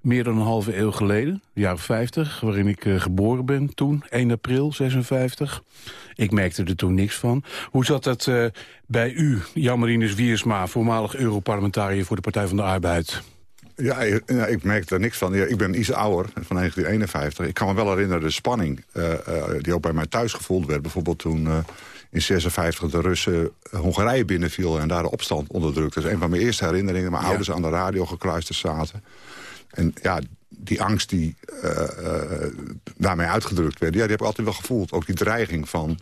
meer dan een halve eeuw geleden. De jaren 50, waarin ik uh, geboren ben toen. 1 april 56. Ik merkte er toen niks van. Hoe zat dat bij u, Jan-Marinus Wiersma... voormalig Europarlementariër voor de Partij van de Arbeid? Ja, ja, ik merk er niks van. Ja, ik ben iets ouder, van 1951. Ik kan me wel herinneren de spanning uh, die ook bij mij thuis gevoeld werd. Bijvoorbeeld toen in 56 de Russen Hongarije binnenvielen... en daar de opstand onderdrukte. Dat is een van mijn eerste herinneringen. Mijn ja. ouders aan de radio gekluisterd zaten. En ja, die angst die daarmee uitgedrukt werd... Ja, die heb ik altijd wel gevoeld. Ook die dreiging van...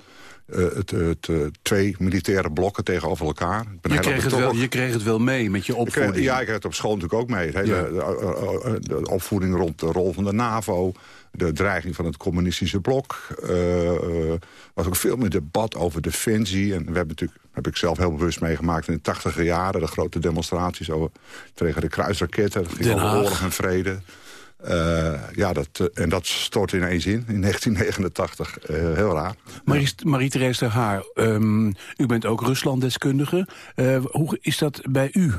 Uh, het, het uh, twee militaire blokken tegenover elkaar. Ik ben je, kreeg het wel, je kreeg het wel mee met je opvoeding? Ik kreeg, ja, ik kreeg het op school natuurlijk ook mee. Het hele, ja. de, de, opvoeding rond de rol van de NAVO... de dreiging van het communistische blok. Er uh, was ook veel meer debat over defensie. En we hebben natuurlijk, heb ik zelf heel bewust meegemaakt... in de tachtiger jaren, de grote demonstraties over, tegen de kruisraketten. Dat ging over oorlog en vrede. Uh, ja, dat, uh, en dat stort ineens in, in 1989. Uh, heel raar. Marie-Therese Marie Haar, um, u bent ook Ruslanddeskundige. hoe is dat bij u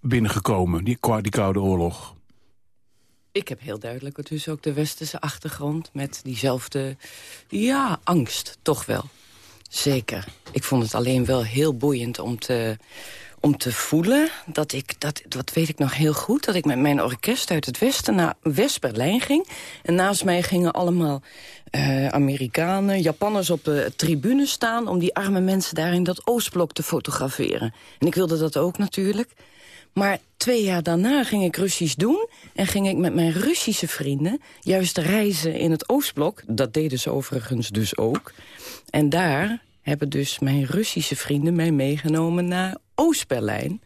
binnengekomen, die, die Koude Oorlog? Ik heb heel duidelijk dus ook de westerse achtergrond... met diezelfde, ja, angst, toch wel. Zeker. Ik vond het alleen wel heel boeiend om te om te voelen dat ik, dat, dat weet ik nog heel goed... dat ik met mijn orkest uit het westen naar West-Berlijn ging. En naast mij gingen allemaal uh, Amerikanen, Japanners op de tribune staan... om die arme mensen daar in dat Oostblok te fotograferen. En ik wilde dat ook natuurlijk. Maar twee jaar daarna ging ik Russisch doen... en ging ik met mijn Russische vrienden juist reizen in het Oostblok. Dat deden ze overigens dus ook. En daar hebben dus mijn Russische vrienden mij meegenomen naar Oost-Berlijn.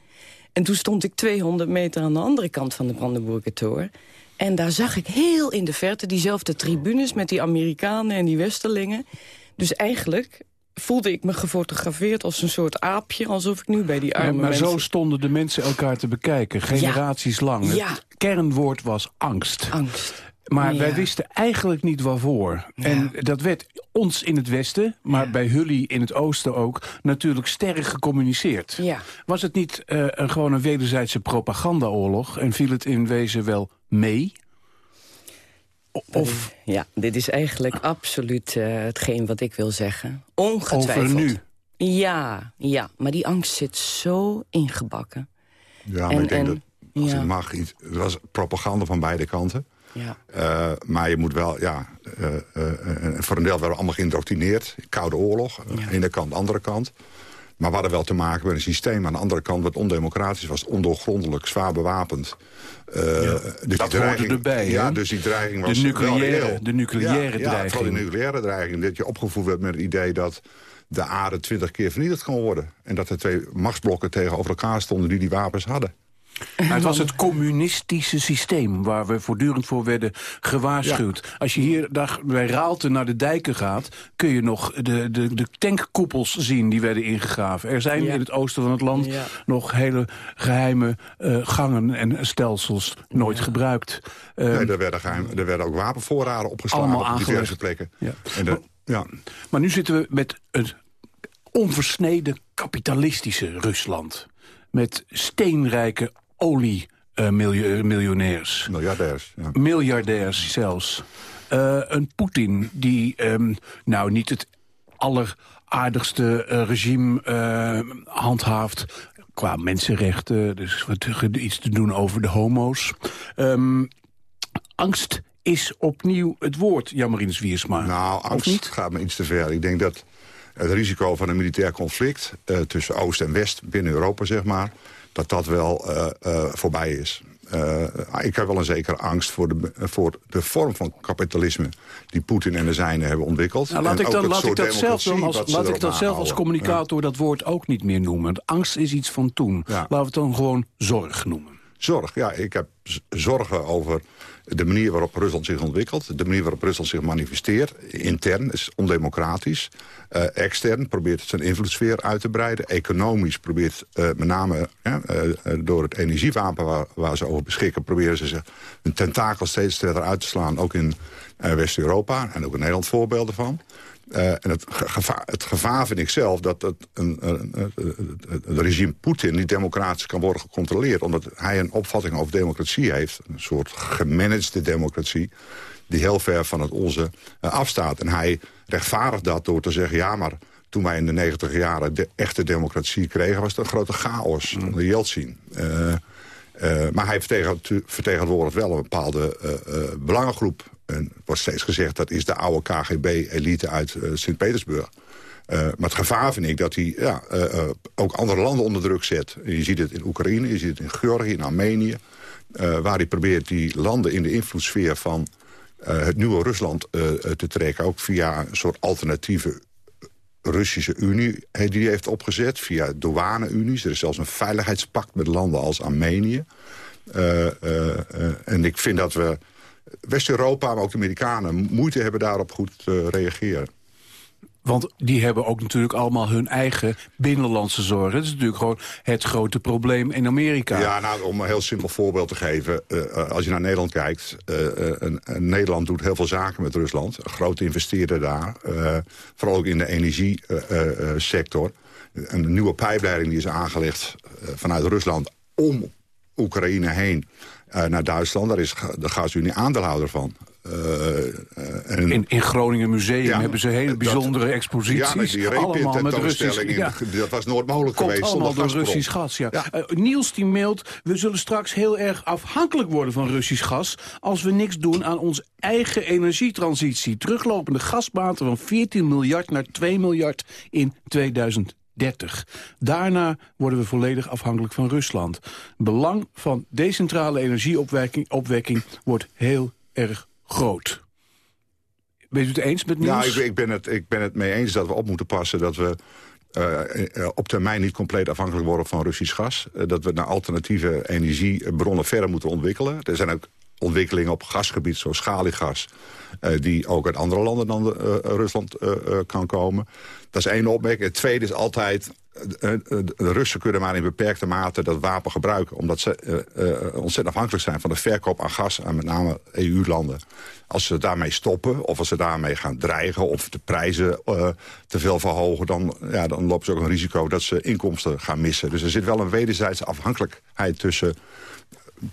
En toen stond ik 200 meter aan de andere kant van de Brandenburger Tor. En daar zag ik heel in de verte diezelfde tribunes met die Amerikanen en die Westerlingen. Dus eigenlijk voelde ik me gefotografeerd als een soort aapje... alsof ik nu bij die Ja, arme maar mensen... zo stonden de mensen elkaar te bekijken, generaties lang. Ja. Het kernwoord was angst. Angst. Maar Ja. wij wisten eigenlijk niet waarvoor. En dat werd ons in het westen, maar bij Hully in het oosten ook... natuurlijk sterk gecommuniceerd. Ja. Was het niet eh, een, gewoon een wederzijdse propagandaoorlog... en viel het in wezen wel mee? Of Ja, dit is eigenlijk absoluut eh, hetgeen wat ik wil zeggen. Ongetwijfeld. over nu? Ja, ja, maar die angst zit zo ingebakken. Ja, maar En- ik denk en- dat als ja. het mag, iets, het was propaganda van beide kanten. Ja. Eh, maar je moet wel, ja, eh, eh, eh, voor een deel werden we allemaal geïndoctrineerd. Koude oorlog, aan de ene kant, andere kant. Maar we hadden wel te maken met een systeem aan de andere kant... wat ondemocratisch was, ondoorgrondelijk, zwaar bewapend. Eh, dus dat die hoorde dreiging, erbij, Ja, hè? dus die dreiging De was nucleaire- wel reëel. de nucleaire ja, Ja, dreiging. vooral de nucleaire dreiging. Dat je opgevoed werd met het idee dat de aarde twintig keer vernietigd kon worden. En dat er twee machtsblokken tegenover elkaar stonden die die wapens hadden. Maar het was het communistische systeem waar we voortdurend voor werden gewaarschuwd. Als je hier dag bij Raalte naar de dijken gaat... kun je nog de, de, de tankkoepels zien die werden ingegraven. Er zijn Ja. in het oosten van het land Ja. nog hele geheime eh, gangen en stelsels nooit gebruikt. Eh, nee, er werden, geheim, er werden ook wapenvoorraden opgeslagen op diverse plekken. Ja. En de, ja. Maar nu zitten we met het onversneden kapitalistische Rusland. Met steenrijke oliemiljonairs. Miljardairs, ja. Miljardairs zelfs. Eh, een Poetin die ehm, nou niet het alleraardigste eh, regime eh, handhaaft... qua mensenrechten, dus wat, iets te doen over de homo's. Ehm, angst is opnieuw het woord, Jammerins Wiersma. Nou, angst gaat me iets te ver. Ik denk dat het risico van een militair conflict... tussen Oost en West binnen Europa, zeg maar... dat dat wel eh, eh, voorbij is. Eh, ik heb wel een zekere angst voor de, voor de vorm van kapitalisme... die Poetin en de zijnen hebben ontwikkeld. Nou, laat En ik, dan, laat ik dat zelf, dan als, laat ik dat zelf als communicator dat woord ook niet meer noemen. Want angst is iets van toen. Laten we het dan gewoon zorg noemen. Zorg, ja. Ik heb zorgen over de manier waarop Rusland zich ontwikkelt. De manier waarop Rusland zich manifesteert. Intern is ondemocratisch. Eh, extern probeert het zijn invloedssfeer uit te breiden. Economisch probeert eh, met name eh, door het energiewapen waar, ze over beschikken... proberen ze hun tentakel steeds verder uit te slaan. Ook in West-Europa en ook in Nederland voorbeelden van. Eh, en het gevaar, het gevaar vind ik zelf dat het, een, een, een- het- regime Poetin niet democratisch kan worden gecontroleerd. Omdat hij een opvatting over democratie heeft. Een soort gemanagede democratie. Die heel ver van het onze eh, afstaat. En hij rechtvaardigt dat door te zeggen... ja, maar toen wij in de negentig jaren de echte democratie kregen... was het een grote chaos onder Yeltsin. Eh, eh, maar hij vertegen- vertegenwoordigt wel een bepaalde eh, eh, belangengroep. En wordt steeds gezegd dat is de oude KGB-elite uit Sint-Petersburg. Maar het gevaar vind ik dat hij ja, ook andere landen onder druk zet. Je ziet het in Oekraïne, je ziet het in Georgië, in Armenië. waar hij probeert die landen in de invloedssfeer van het nieuwe Rusland te trekken. Ook via een soort alternatieve Russische Unie die heeft opgezet. Via douane-unies. Er is zelfs een veiligheidspact met landen als Armenië. Eh, eh, eh, en ik vind dat we West-Europa, maar ook de Amerikanen... moeite hebben daarop goed te reageren. Want die hebben ook natuurlijk allemaal hun eigen binnenlandse zorgen. Dat is natuurlijk gewoon het grote probleem in Amerika. Ja, nou, om een heel simpel voorbeeld te geven. eh, eh, als je naar Nederland kijkt. eh, Nederland doet heel veel zaken met Rusland. Een grote investeerder daar. vooral ook in de energiesector. een nieuwe pijpleiding die is aangelegd vanuit Rusland... om Oekraïne heen naar Duitsland. Daar is de gasunie aandeelhouder van. Eh, eh, en- In, in Groningen Museum Ja, hebben ze hele bijzondere Ja, exposities. met die allemaal met Russisch. Ja. Dat was nooit mogelijk Komt geweest allemaal door. Russisch gas, ja. Eh, Niels die mailt, we zullen straks heel erg afhankelijk worden van Russisch gas... als we niks doen aan onze eigen energietransitie. Teruglopende gasbaten van 14 miljard naar 2 miljard in 2030. Daarna worden we volledig afhankelijk van Rusland. Belang van decentrale energieopwekking opwekking wordt heel erg groot. Bent u het eens met Niels? Ja, ik, ik, ben het, ik ben het mee eens dat we op moeten passen... dat we eh, eh, op termijn niet compleet afhankelijk worden van Russisch gas. Eh, dat we naar alternatieve energiebronnen verder moeten ontwikkelen. Er zijn ook ontwikkelingen op gasgebied, zoals schaliegas... Uh, die ook uit andere landen dan de, uh, Rusland kan komen. Dat is één opmerking. Het tweede is altijd... de Russen kunnen maar in beperkte mate dat wapen gebruiken. Omdat ze ontzettend afhankelijk zijn van de verkoop aan gas... aan met name EU-landen. Als ze daarmee stoppen of als ze daarmee gaan dreigen... of de prijzen te veel verhogen... Dan, ja, dan lopen ze ook een risico dat ze inkomsten gaan missen. Dus er zit wel een wederzijdse afhankelijkheid tussen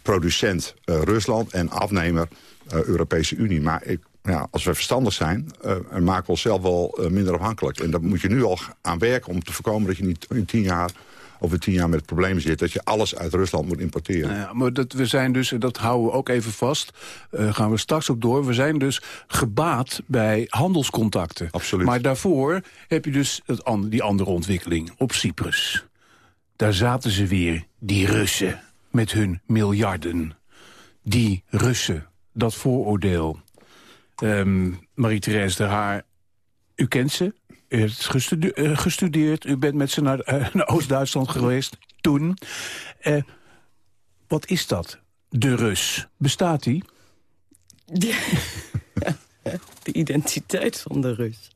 producent uh, Rusland en afnemer uh, Europese Unie. Maar ik, ja, als we verstandig zijn, uh, maken we onszelf wel minder afhankelijk. En daar moet je nu al aan werken om te voorkomen dat je niet in tien jaar over tien jaar met het probleem zit... dat je alles uit Rusland moet importeren. Nou ja, maar dat, we zijn dus, en dat houden we ook even vast... Uh, gaan we straks ook door. We zijn dus gebaat bij handelscontacten. Absoluut. Maar daarvoor heb je dus het, die andere ontwikkeling op Cyprus. Daar zaten ze weer, die Russen met hun miljarden. Die Russen, dat vooroordeel. Um, Marie-Thérèse de Haar, u kent ze. U heeft gestudeerd, uh, gestudeerd. U bent met ze naar, naar Oost-Duitsland geweest toen. Uh, wat is dat, de Rus? Bestaat die? De identiteit van de Rus.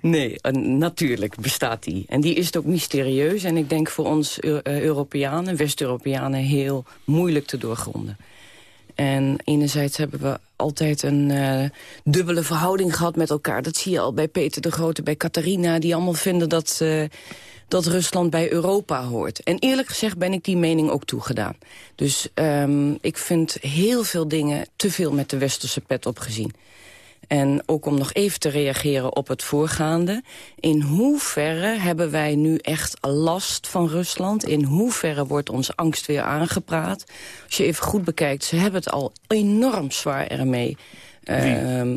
Nee, uh, natuurlijk bestaat die. En die is ook mysterieus. En ik denk voor ons uh, Europeanen, West-Europeanen... heel moeilijk te doorgronden. En enerzijds hebben we altijd een uh, dubbele verhouding gehad met elkaar. Dat zie je al bij Peter de Grote, bij Catharina... die allemaal vinden dat, dat Rusland bij Europa hoort. En eerlijk gezegd ben ik die mening ook toegedaan. Dus um, ik vind heel veel dingen te veel met de westerse pet opgezien. En ook om nog even te reageren op het voorgaande. In hoeverre hebben wij nu echt last van Rusland? In hoeverre wordt onze angst weer aangepraat? Als je even goed bekijkt, ze hebben het al enorm zwaar ermee. Uh,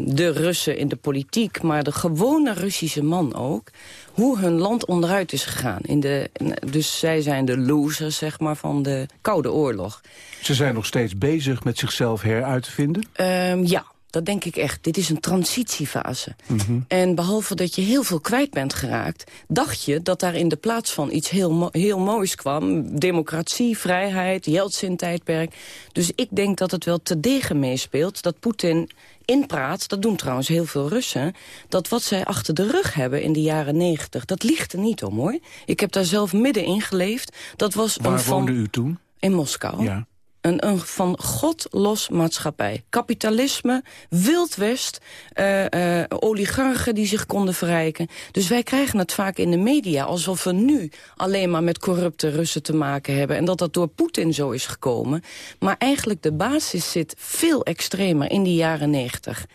de Russen in de politiek, maar de gewone Russische man ook. Hoe hun land onderuit is gegaan. In de, dus zij zijn de losers zeg maar, van de Koude Oorlog. Ze zijn nog steeds bezig met zichzelf heruit te vinden? Uh, ja, dat denk ik echt. Dit is een transitiefase. Mm -hmm. En behalve dat je heel veel kwijt bent geraakt... dacht je dat daar in de plaats van iets heel, mo heel moois kwam. Democratie, vrijheid, Yeltsin-tijdperk. Dus ik denk dat het wel te degen meespeelt... dat Poetin inpraat, dat doen trouwens heel veel Russen... dat wat zij achter de rug hebben in de jaren negentig... dat ligt er niet om, hoor. Ik heb daar zelf middenin geleefd. Dat was Waar een van... woonde u toen? In Moskou. Ja een, een van God los maatschappij. Kapitalisme, Wild West, uh, uh, oligarchen die zich konden verrijken. Dus wij krijgen het vaak in de media alsof we nu alleen maar met corrupte Russen te maken hebben. En dat dat door Poetin zo is gekomen. Maar eigenlijk de basis zit veel extremer in die jaren negentig.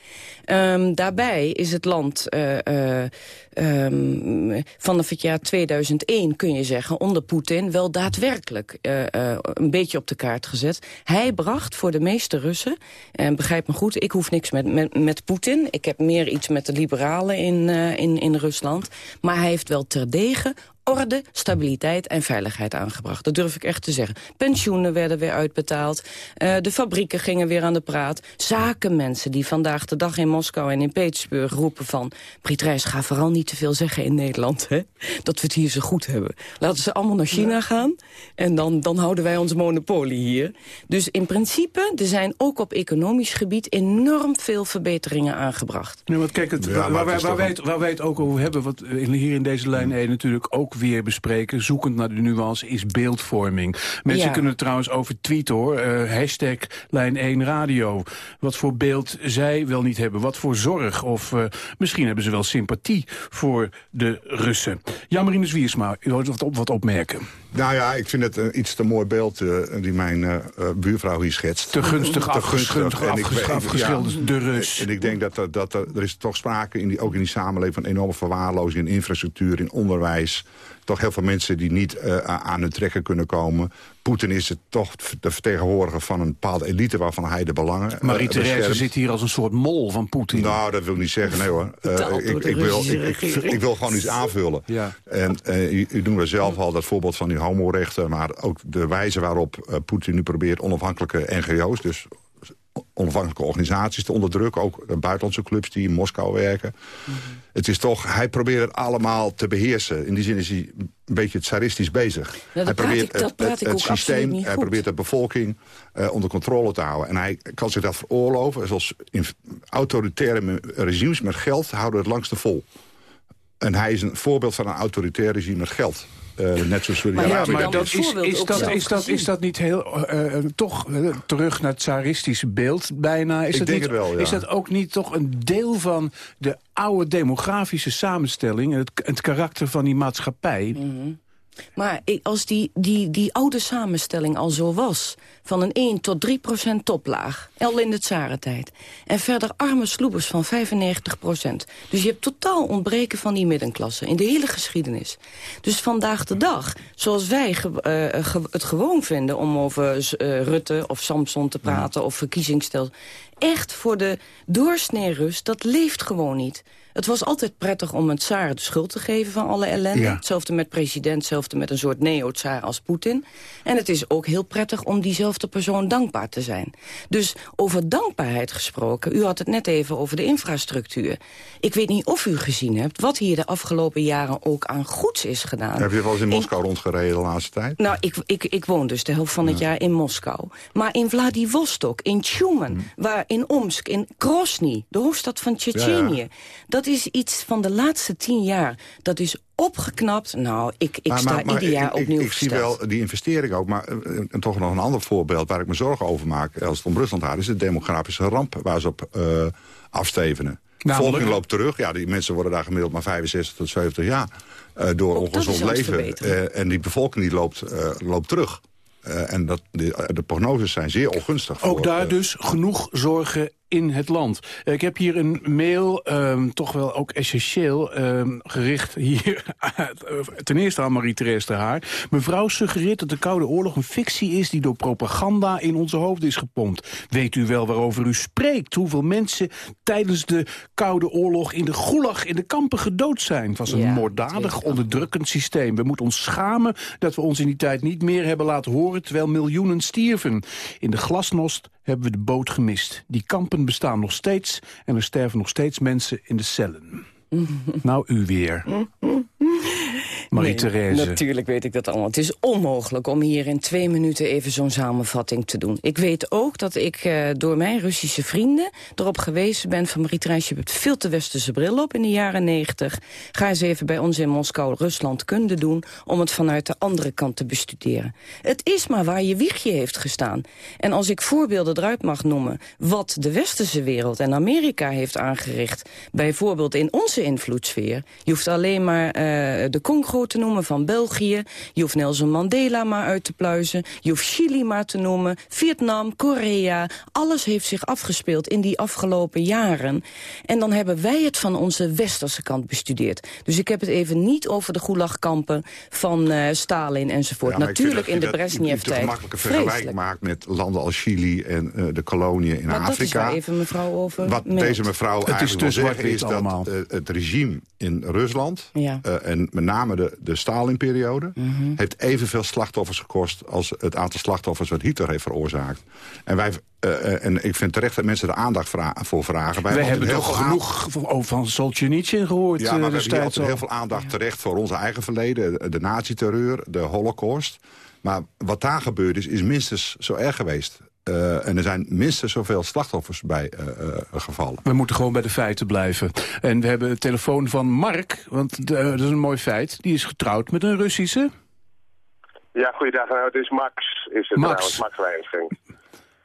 Um, daarbij is het land uh, vanaf het jaar 2001, kun je zeggen, onder Poetin wel daadwerkelijk uh, uh, een beetje op de kaart gezet. Hij bracht voor de meeste Russen, en begrijp me goed, ik hoef niks met, met, met Poetin. Ik heb meer iets met de liberalen in, uh, in, in Rusland. Maar hij heeft wel terdege orde, stabiliteit en veiligheid aangebracht. Dat durf ik echt te zeggen. Pensioenen werden weer uitbetaald. Uh, de fabrieken gingen weer aan de praat. Zakenmensen die vandaag de dag in Moskou en in Petersburg roepen van... Priet Reis, ga vooral niet te veel zeggen in Nederland. Hè? Dat we het hier zo goed hebben. Laten ze allemaal naar China ja. gaan. En dan, dan houden wij ons monopolie hier. Dus in principe, er zijn ook op economisch gebied... enorm veel verbeteringen aangebracht. Nee, want kijk, het, ja, waar, waar, waar, waar, wij het, waar wij het ook over hebben... wat hier in deze lijn 1 natuurlijk ook weer bespreken, zoekend naar de nuance, is beeldvorming. Mensen ja. kunnen trouwens over tweeten hoor, uh, hashtag lijn 1 radio. Wat voor beeld zij wel niet hebben, wat voor zorg. Of uh, misschien hebben ze wel sympathie voor de Russen. Jan-Marinus Wiersma, u wilt wat, op, wat opmerken. Nou ja, ik vind het uh, iets te mooi beeld uh, die mijn uh, buurvrouw hier schetst. Te gunstig, te afgeschilderd, afges afgeschilderd ja, de Rus. En ik denk dat, dat, dat er is toch sprake, in die, ook in die samenleving... van enorme verwaarlozing in infrastructuur, in onderwijs toch heel veel mensen die niet uh, aan hun trekken kunnen komen. Poetin is het toch de vertegenwoordiger van een bepaalde elite... waarvan hij de belangen uh, Marie-Therese zit hier als een soort mol van Poetin. Nou, dat wil ik niet zeggen, nee hoor. Uh, ik, ik, wil, ik, ik, wil gewoon iets aanvullen. Ja. En u, u noemde zelf al dat voorbeeld van die homorechten... maar ook de wijze waarop Poetin nu probeert onafhankelijke NGO's... dus onafhankelijke organisaties te onderdrukken. Ook buitenlandse clubs die in Moskou werken. Mm -hmm. Het is toch, hij probeert het allemaal te beheersen. In die zin is hij een beetje tsaristisch bezig. hij praat ik- dat het, praat het, systeem, hij probeert de bevolking eh, onder controle te houden. En hij kan zich dat veroorloven. Zoals in autoritaire me- regimes met geld houden het langste vol. En hij is een voorbeeld van een autoritair regime met geld. Eh, net zoals Maar, ja, maar dat is, dat, is, dat, is dat niet heel eh, eh, toch terug naar het tsaristische beeld bijna? Is Ik dat denk niet, het wel, ja. Is dat ook niet toch een deel van de oude demografische samenstelling... en het, het karakter van die maatschappij? Mhm. Maar als die, die, die oude samenstelling al zo was... van een 1 tot 3 procent toplaag, al in de tsarentijd... en verder arme sloebers van 95 procent. Dus je hebt totaal ontbreken van die middenklasse in de hele geschiedenis. Dus vandaag de dag, zoals wij eh, ge- het gewoon vinden... om over eh, Rutte of Samson te praten of verkiezingsstelsel... echt voor de doorsnee Rus, dat leeft gewoon niet. Het was altijd prettig om een tsaar de schuld te geven van alle ellende. Ja. Hetzelfde met president, hetzelfde met een soort neo-tsaar als Poetin. En het is ook heel prettig om diezelfde persoon dankbaar te zijn. Dus over dankbaarheid gesproken, u had het net even over de infrastructuur. Ik weet niet of u gezien hebt wat hier de afgelopen jaren ook aan goeds is gedaan. Heb je wel eens in Moskou rondgereden de laatste tijd? Nou, ik, ik, ik woon dus de helft van het jaar in Moskou. Maar in Vladivostok, in Tjumen, waar in Omsk, in Grozny, de hoofdstad van Tsjetsjenië. Ja. Dat is iets van de laatste tien jaar. Dat is opgeknapt. Nou, ik, ik sta ieder jaar ik, opnieuw ik, ik zie wel die investering ook, maar eh, en toch nog een ander voorbeeld waar ik me zorgen over maak als het om Rusland gaat, is de demografische ramp waar ze op eh, afstevenen. De bevolking loopt terug. Ja, die mensen worden daar gemiddeld maar 65 tot 70 jaar eh, door Ook ongezond leven. Eh, en die bevolking die loopt, eh, loopt terug. Eh, en dat, de, de prognoses zijn zeer ongunstig. Ook voor, daar eh, dus genoeg zorgen in het land. Eh, Ik heb hier een mail, ehm, toch wel ook essentieel, ehm, gericht hier ten eerste aan Marie-Therese de Haar. Mevrouw suggereert dat de Koude Oorlog een fictie is die door propaganda in onze hoofden is gepompt. Weet u wel waarover u spreekt? Hoeveel mensen tijdens de Koude Oorlog in de gulag, in de kampen gedood zijn? Het was een Ja, moorddadig, onderdrukkend systeem. We moeten ons schamen dat we ons in die tijd niet meer hebben laten horen... terwijl miljoenen stierven. In de glasnost hebben we de boot gemist. Die kampen bestaan nog steeds en er sterven nog steeds mensen in de cellen. nou, u weer. Marie-Therese. Natuurlijk weet ik dat allemaal. Het is onmogelijk om hier in twee minuten even zo'n samenvatting te doen. Ik weet ook dat ik eh, door mijn Russische vrienden erop gewezen ben... van Marie-Therese, je hebt veel te westerse bril op in de jaren negentig. Ga eens even bij ons in Moskou Rusland kunde doen... om het vanuit de andere kant te bestuderen. Het is maar waar je wiegje heeft gestaan. En als ik voorbeelden eruit mag noemen... wat de westerse wereld en Amerika heeft aangericht... bijvoorbeeld in onze invloedssfeer... je hoeft alleen maar eh, de Congo te noemen van België. Je hoeft Nelson Mandela maar uit te pluizen. Je hoeft Chili maar te noemen. Vietnam, Korea. Alles heeft zich afgespeeld in die afgelopen jaren. En dan hebben wij het van onze westerse kant bestudeerd. Dus ik heb het even niet over de gulagkampen van eh, Stalin enzovoort. Ja, Natuurlijk dat in de Brezhnev-tijd. gemakkelijke vergelijking Vreselijk. maakt met landen als Chili en eh, de koloniën in Maar dat is Afrika. waar even mevrouw over Wat deze mevrouw Het is eigenlijk wil te zeggen is dat eh, het regime in Rusland... Ja. eh, en met name de, de Stalin-periode... Mhm. heeft evenveel slachtoffers gekost... als het aantal slachtoffers wat Hitler heeft veroorzaakt. En, wij, eh, eh, en ik vind terecht dat mensen er aandacht vra- voor vragen. Wij We hebben toch genoeg van, oh, van Solzhenitsyn gehoord ja, eh, maar we hebben altijd heel veel aandacht terecht voor onze eigen verleden. De, de nazi-terreur, de holocaust. Maar wat daar gebeurd is, is minstens zo erg geweest. Eh, en er zijn minstens zoveel slachtoffers bij eh, eh, gevallen. We moeten gewoon bij de feiten blijven. En we hebben een telefoon van Mark, want de- dat is een mooi feit. Die is getrouwd met een Russische. Ja, goeiedag. Nou, het is Max, is het Max. trouwens, Max Wijnsking.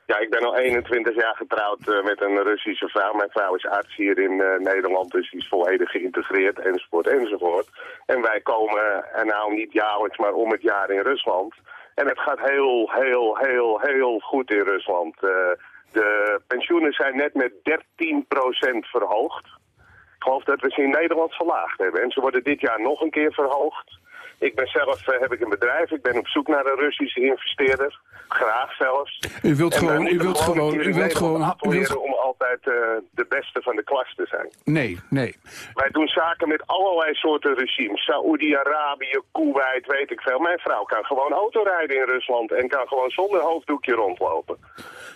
Ja, ik ben al 21 jaar getrouwd eh, met een Russische vrouw. Mijn vrouw is arts hier in eh, Nederland, dus die is volledig geïntegreerd, enzovoort, enzovoort. En wij komen, en nou niet jaarlijks, maar om het jaar in Rusland. En het gaat heel, heel, heel, heel goed in Rusland. Eh, de pensioenen zijn net met 13% verhoogd. Ik geloof dat we ze in Nederland verlaagd hebben. En ze worden dit jaar nog een keer verhoogd. Ik ben zelf, eh, heb ik een bedrijf, ik ben op zoek naar een Russische investeerder. Graag zelfs. U wilt En gewoon- u wilt gewoon- u wilt gewoon- u wilt- om altijd eh, de beste van de klas te zijn. Nee, nee. Wij doen zaken met allerlei soorten regimes. Saoedi-Arabië, Kuwait, weet ik veel. Mijn vrouw kan gewoon autorijden in Rusland en kan gewoon zonder hoofddoekje rondlopen.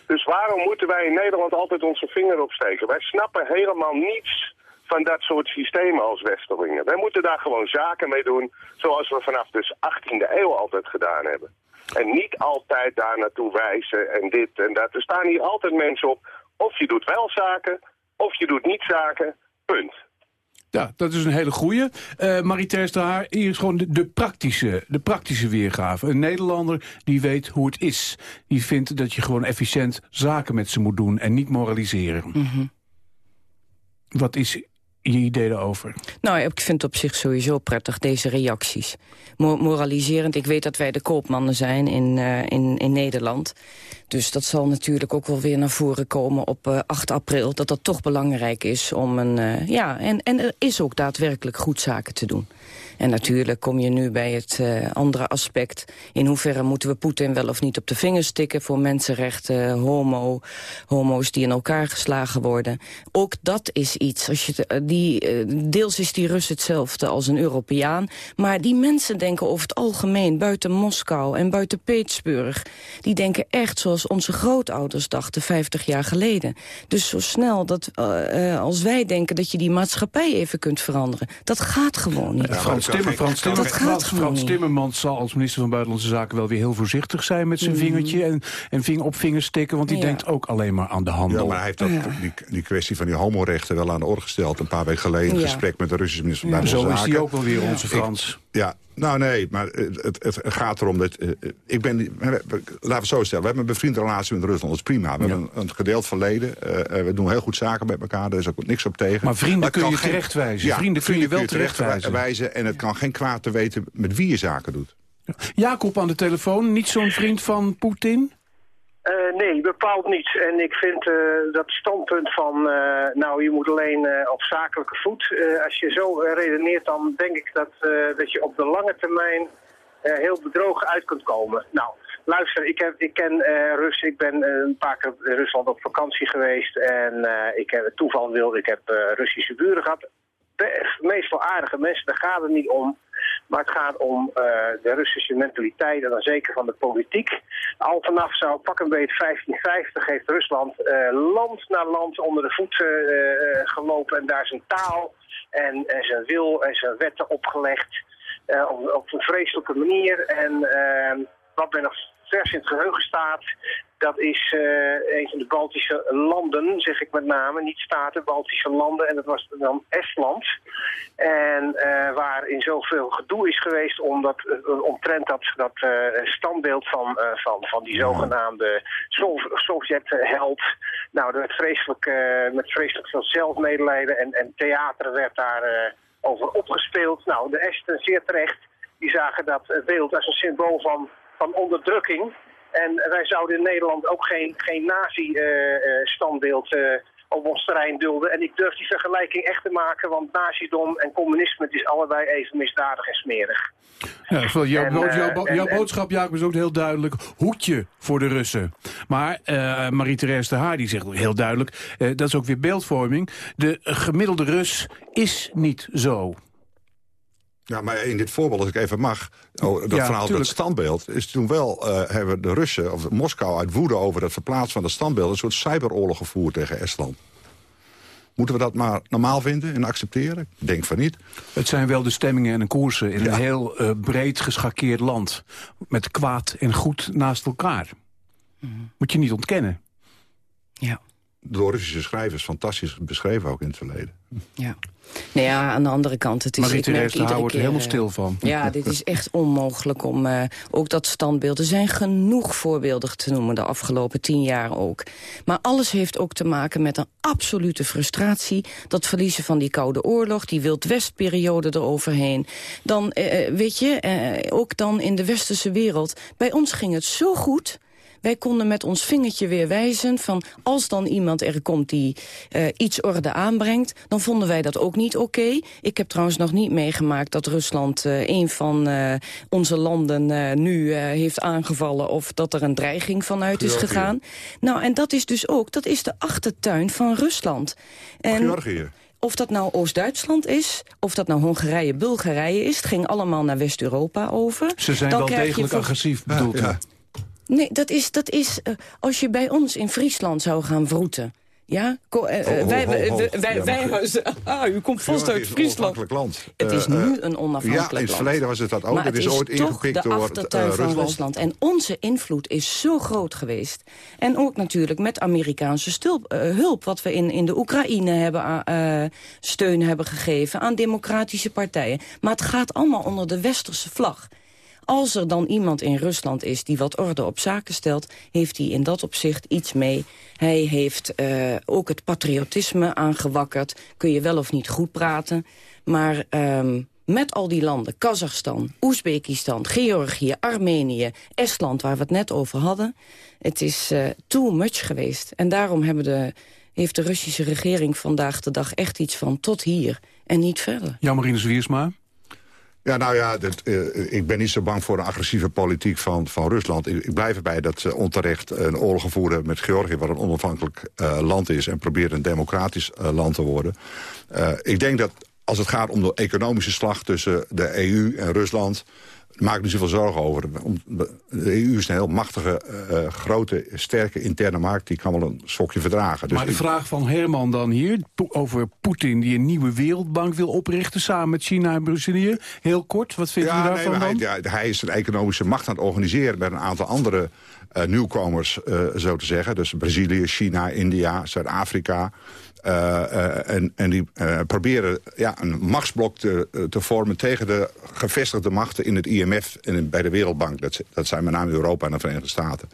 Dus waarom moeten wij in Nederland altijd onze vinger opsteken? Wij snappen helemaal niets van dat soort systemen als Westerlingen. Wij moeten daar gewoon zaken mee doen zoals we vanaf de 18e eeuw altijd gedaan hebben. En niet altijd daar naartoe wijzen en dit en dat. Er staan hier altijd mensen op, of je doet wel zaken, of je doet niet zaken, punt. Ja, dat is een hele goeie. Uh, Marie-Thérèse de Haar, hier is gewoon de, de, praktische, de praktische weergave. Een Nederlander die weet hoe het is. Die vindt dat je gewoon efficiënt zaken met ze moet doen en niet moraliseren. Mhm. Wat is je idee daarover? Nou, ik vind het op zich sowieso prettig, deze reacties. moraliserend, ik weet dat wij de koopmannen zijn in, uh, in, in Nederland. Dus dat zal natuurlijk ook wel weer naar voren komen op uh, 8 april... dat dat toch belangrijk is om een... Uh, ja, en, en er is ook daadwerkelijk goed zaken te doen. En natuurlijk kom je nu bij het uh, andere aspect. In hoeverre moeten we Poetin wel of niet op de vingers tikken... voor mensenrechten, homo, homo's die in elkaar geslagen worden. Ook dat is iets. Als je, uh, die, uh, deels is die Rus hetzelfde als een Europeaan. Maar die mensen denken over het algemeen... buiten Moskou en buiten Petersburg... die denken echt zoals onze grootouders dachten 50 jaar geleden. Dus zo snel dat als wij denken dat je die maatschappij even kunt veranderen... dat gaat gewoon niet. Ja, Timmer, Frans, Timmer, Frans, Frans Timmermans zal als minister van Buitenlandse Zaken wel weer heel voorzichtig zijn met zijn mm. vingertje en, en vinger op vingers tikken, want die ja. denkt ook alleen maar aan de handel. Ja, maar hij heeft ja. die, die kwestie van die homorechten wel aan de orde gesteld. Een paar weken geleden in een gesprek met de Russische minister van Buitenlandse Zaken. Zo is hij ook wel weer onze Frans. Ik, ja, nou nee, maar het, het, gaat erom dat... Uh, ik ben, laten we het zo stellen, we hebben een bevriende relatie met Rusland, dat is prima. We ja. hebben een, een, gedeeld verleden, uh, we doen heel goed zaken met elkaar, daar is ook niks op tegen. Maar vrienden maar kun je terechtwijzen, ja, vrienden kun je wel terechtwijzen. Wijzen, en het kan geen kwaad te weten met wie je zaken doet. Ja. Jacob aan de telefoon, niet zo'n vriend van Poetin? Uh, nee, bepaald niet. En ik vind uh, dat standpunt van, uh, nou, je moet alleen op zakelijke voet. als je zo redeneert, dan denk ik dat, dat je op de lange termijn heel bedrogen uit kunt komen. Nou, luister, ik, heb, ik ken Rus, ik ben een paar keer in Rusland op vakantie geweest. En ik heb toeval wil, ik heb Russische buren gehad. Meestal aardige mensen, daar gaat het niet om. Maar het gaat om uh, de Russische mentaliteit en dan zeker van de politiek. Al vanaf zo pak een beetje 1550 heeft Rusland uh, land na land onder de voeten uh, gelopen. En daar zijn taal en, en, zijn wil en zijn wetten opgelegd. Op, op, een vreselijke manier. En wat mij nog vers in het geheugen staat, dat is uh, een van de Baltische landen, zeg ik met name, niet staten, Baltische landen. En dat was dan Estland. En uh, waar in zoveel gedoe is geweest omdat, uh, omtrent dat, dat standbeeld van, van, van die zogenaamde Sovjet-held. Nou, er werd vreselijk, met vreselijk veel zelfmedelijden en, en theater werd daar over opgespeeld. Nou, de Esten zeer terecht, die zagen dat beeld als een symbool van, van onderdrukking. En wij zouden in Nederland ook geen, geen nazi-standbeeld uh, uh, op ons terrein dulden. En ik durf die vergelijking echt te maken, want nazidom en communisme is allebei even misdadig en smerig. Ja, jouw, en, uh, jouw, jouw en, boodschap, Jacob, is ook heel duidelijk. Hoedje voor de Russen. Maar uh, Marie-Therese de Haar die zegt ook heel duidelijk... Dat is ook weer beeldvorming. De gemiddelde Rus is niet zo. Ja, maar in dit voorbeeld, als ik even mag... Oh, dat ja, verhaal dat standbeeld... is toen wel, uh, hebben de Russen, of Moskou uit woede over het verplaatsen van dat standbeeld... een soort cyberoorlog gevoerd tegen Estland. Moeten we dat maar normaal vinden en accepteren? Ik denk van niet. Het zijn wel de stemmingen en de koersen in ja. een heel uh, breed geschakeerd land. Met kwaad en goed naast elkaar. Mm. Moet je niet ontkennen. Ja. Door Russische schrijvers fantastisch beschreven ook in het verleden. Ja. Nou ja, aan de andere kant... Het is, Marie-Therese er helemaal stil van. Ja, dit is echt onmogelijk om uh, ook dat standbeeld... Er zijn genoeg voorbeelden te noemen de afgelopen tien jaar ook. Maar alles heeft ook te maken met een absolute frustratie. Dat verliezen van die Koude Oorlog, die Wild-West-periode eroverheen. Dan, uh, weet je, uh, ook dan in de westerse wereld. Bij ons ging het zo goed... Wij konden met ons vingertje weer wijzen van als dan iemand er komt die uh, iets orde aanbrengt, dan vonden wij dat ook niet oké. Okay. Ik heb trouwens nog niet meegemaakt dat Rusland uh, een van uh, onze landen nu heeft aangevallen of dat er een dreiging vanuit is gegaan. Nou, en dat is dus ook, dat is de achtertuin van Rusland. En, Georgië. Of dat nou Oost-Duitsland is, of dat nou Hongarije, Bulgarije is... het ging allemaal naar West-Europa over. Ze zijn dan wel degelijk voor... agressief, bedoeld. Ja, ja. Nee, dat is, dat is uh, als je bij ons in Friesland zou gaan vroeten... Ja, Ko- eh, oh, wij, wij, wij, Ja, wij- maar- ah, u komt vast uit een Friesland. land. Het is Eh, nu eh, een onafhankelijk Ja, in het land. verleden was het dat ook. Maar het is is ooit ingepikt de door achtertuin eh, van Rusland. Rusland. En onze invloed is zo groot geweest. En ook natuurlijk met Amerikaanse stulp, eh, hulp... wat we in, in de Oekraïne hebben, eh, steun hebben gegeven... aan democratische partijen. Maar het gaat allemaal onder de westerse vlag. Als er dan iemand in Rusland is die wat orde op zaken stelt... heeft hij in dat opzicht iets mee. Hij heeft eh, ook het patriotisme aangewakkerd. Kun je wel of niet goed praten. Maar ehm, met al die landen, Kazachstan, Oezbekistan, Georgië, Armenië... Estland, waar we het net over hadden... het is eh, too much geweest. En daarom hebben de, heeft de Russische regering vandaag de dag echt iets van... tot hier en niet verder. Jan-Marines Wiersma. Ja, nou ja, dat, eh, ik ben niet zo bang voor een agressieve politiek van, van Rusland. Ik, blijf erbij dat ze onterecht een oorlog voeren met Georgië... wat een onafhankelijk eh, land is en proberen een democratisch eh, land te worden. Ik denk dat als het gaat om de economische slag tussen de EU en Rusland... maak niet zoveel zorgen over. De EU is een heel machtige, eh, grote, sterke interne markt. Die kan wel een schokje verdragen. Dus maar de ik- vraag van Herman dan hier, over Poetin die een nieuwe wereldbank wil oprichten... samen met China en Brazilië. Heel kort, wat vindt u daarvan nee, dan? hij, ja, hij is een economische macht aan het organiseren... met een aantal andere eh, nieuwkomers, eh, zo te zeggen. Dus Brazilië, China, India, Zuid-Afrika. Eh, eh, en, en die eh, proberen ja, een machtsblok te, te vormen... tegen de gevestigde machten in het IMF en bij de Wereldbank. Dat, dat zijn met name Europa en de Verenigde Staten.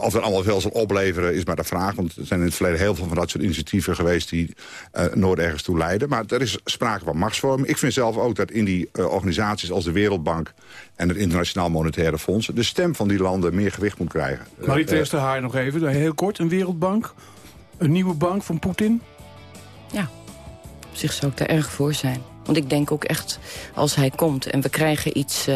Of dat allemaal veel zal opleveren is maar de vraag. Want er zijn in het verleden heel veel van dat soort initiatieven geweest... die eh, nooit ergens toe leiden. Maar er is sprake van machtsvorming. Ik vind zelf ook dat in die organisaties als de Wereldbank... en het Internationaal Monetaire Fonds... de stem van die landen meer gewicht moet krijgen. Marie Eh, Therese Haar nog even, heel kort. Een wereldbank, een nieuwe bank van Poetin. Op zich zou ik daar erg voor zijn. Want ik denk ook echt, als hij komt en we krijgen iets... eh,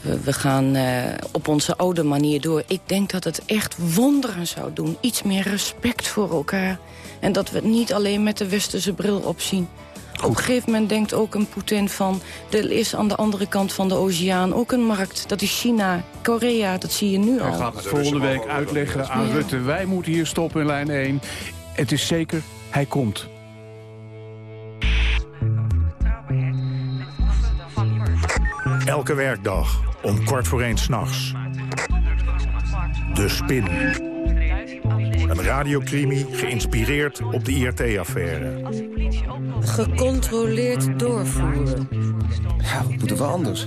we, we gaan eh, op onze oude manier door. Ik denk dat het echt wonderen zou doen. Iets meer respect voor elkaar. En dat we het niet alleen met de westerse bril opzien. Op een gegeven moment denkt ook een Poetin van... er is aan de andere kant van de oceaan ook een markt. Dat is China, Korea, dat zie je nu Hij al. gaat het volgende week uitleggen aan Ja. Rutte. Wij moeten hier stoppen in lijn 1. Het is zeker, hij komt. Elke werkdag om kwart voor één s'nachts. De Spin. Een radiocrimi geïnspireerd op de IRT-affaire. Gecontroleerd doorvoeren. Ja, wat moeten we anders?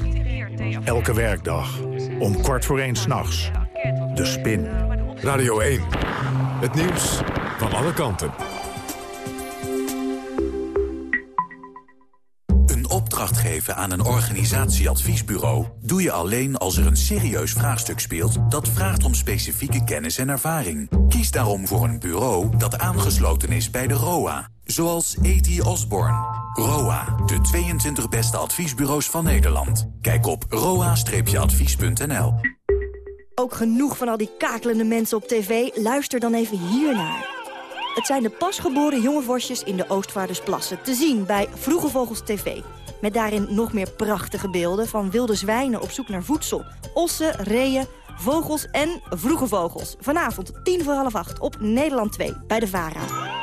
Elke werkdag om kwart voor één s'nachts. De Spin. Radio 1. Het nieuws van alle kanten. Geven aan een organisatieadviesbureau... doe je alleen als er een serieus vraagstuk speelt... dat vraagt om specifieke kennis en ervaring. Kies daarom voor een bureau dat aangesloten is bij de ROA. Zoals A.T. Osborne. ROA, de 22 beste adviesbureaus van Nederland. Kijk op roa-advies.nl. Ook genoeg van al die kakelende mensen op tv? Luister dan even hiernaar. Het zijn de pasgeboren jonge in de Oostvaardersplassen. Te zien bij Vroege Vogels TV. Met daarin nog meer prachtige beelden van wilde zwijnen op zoek naar voedsel. Ossen, reeën, vogels en vroege vogels. Vanavond tien voor half acht op Nederland 2 bij de VARA.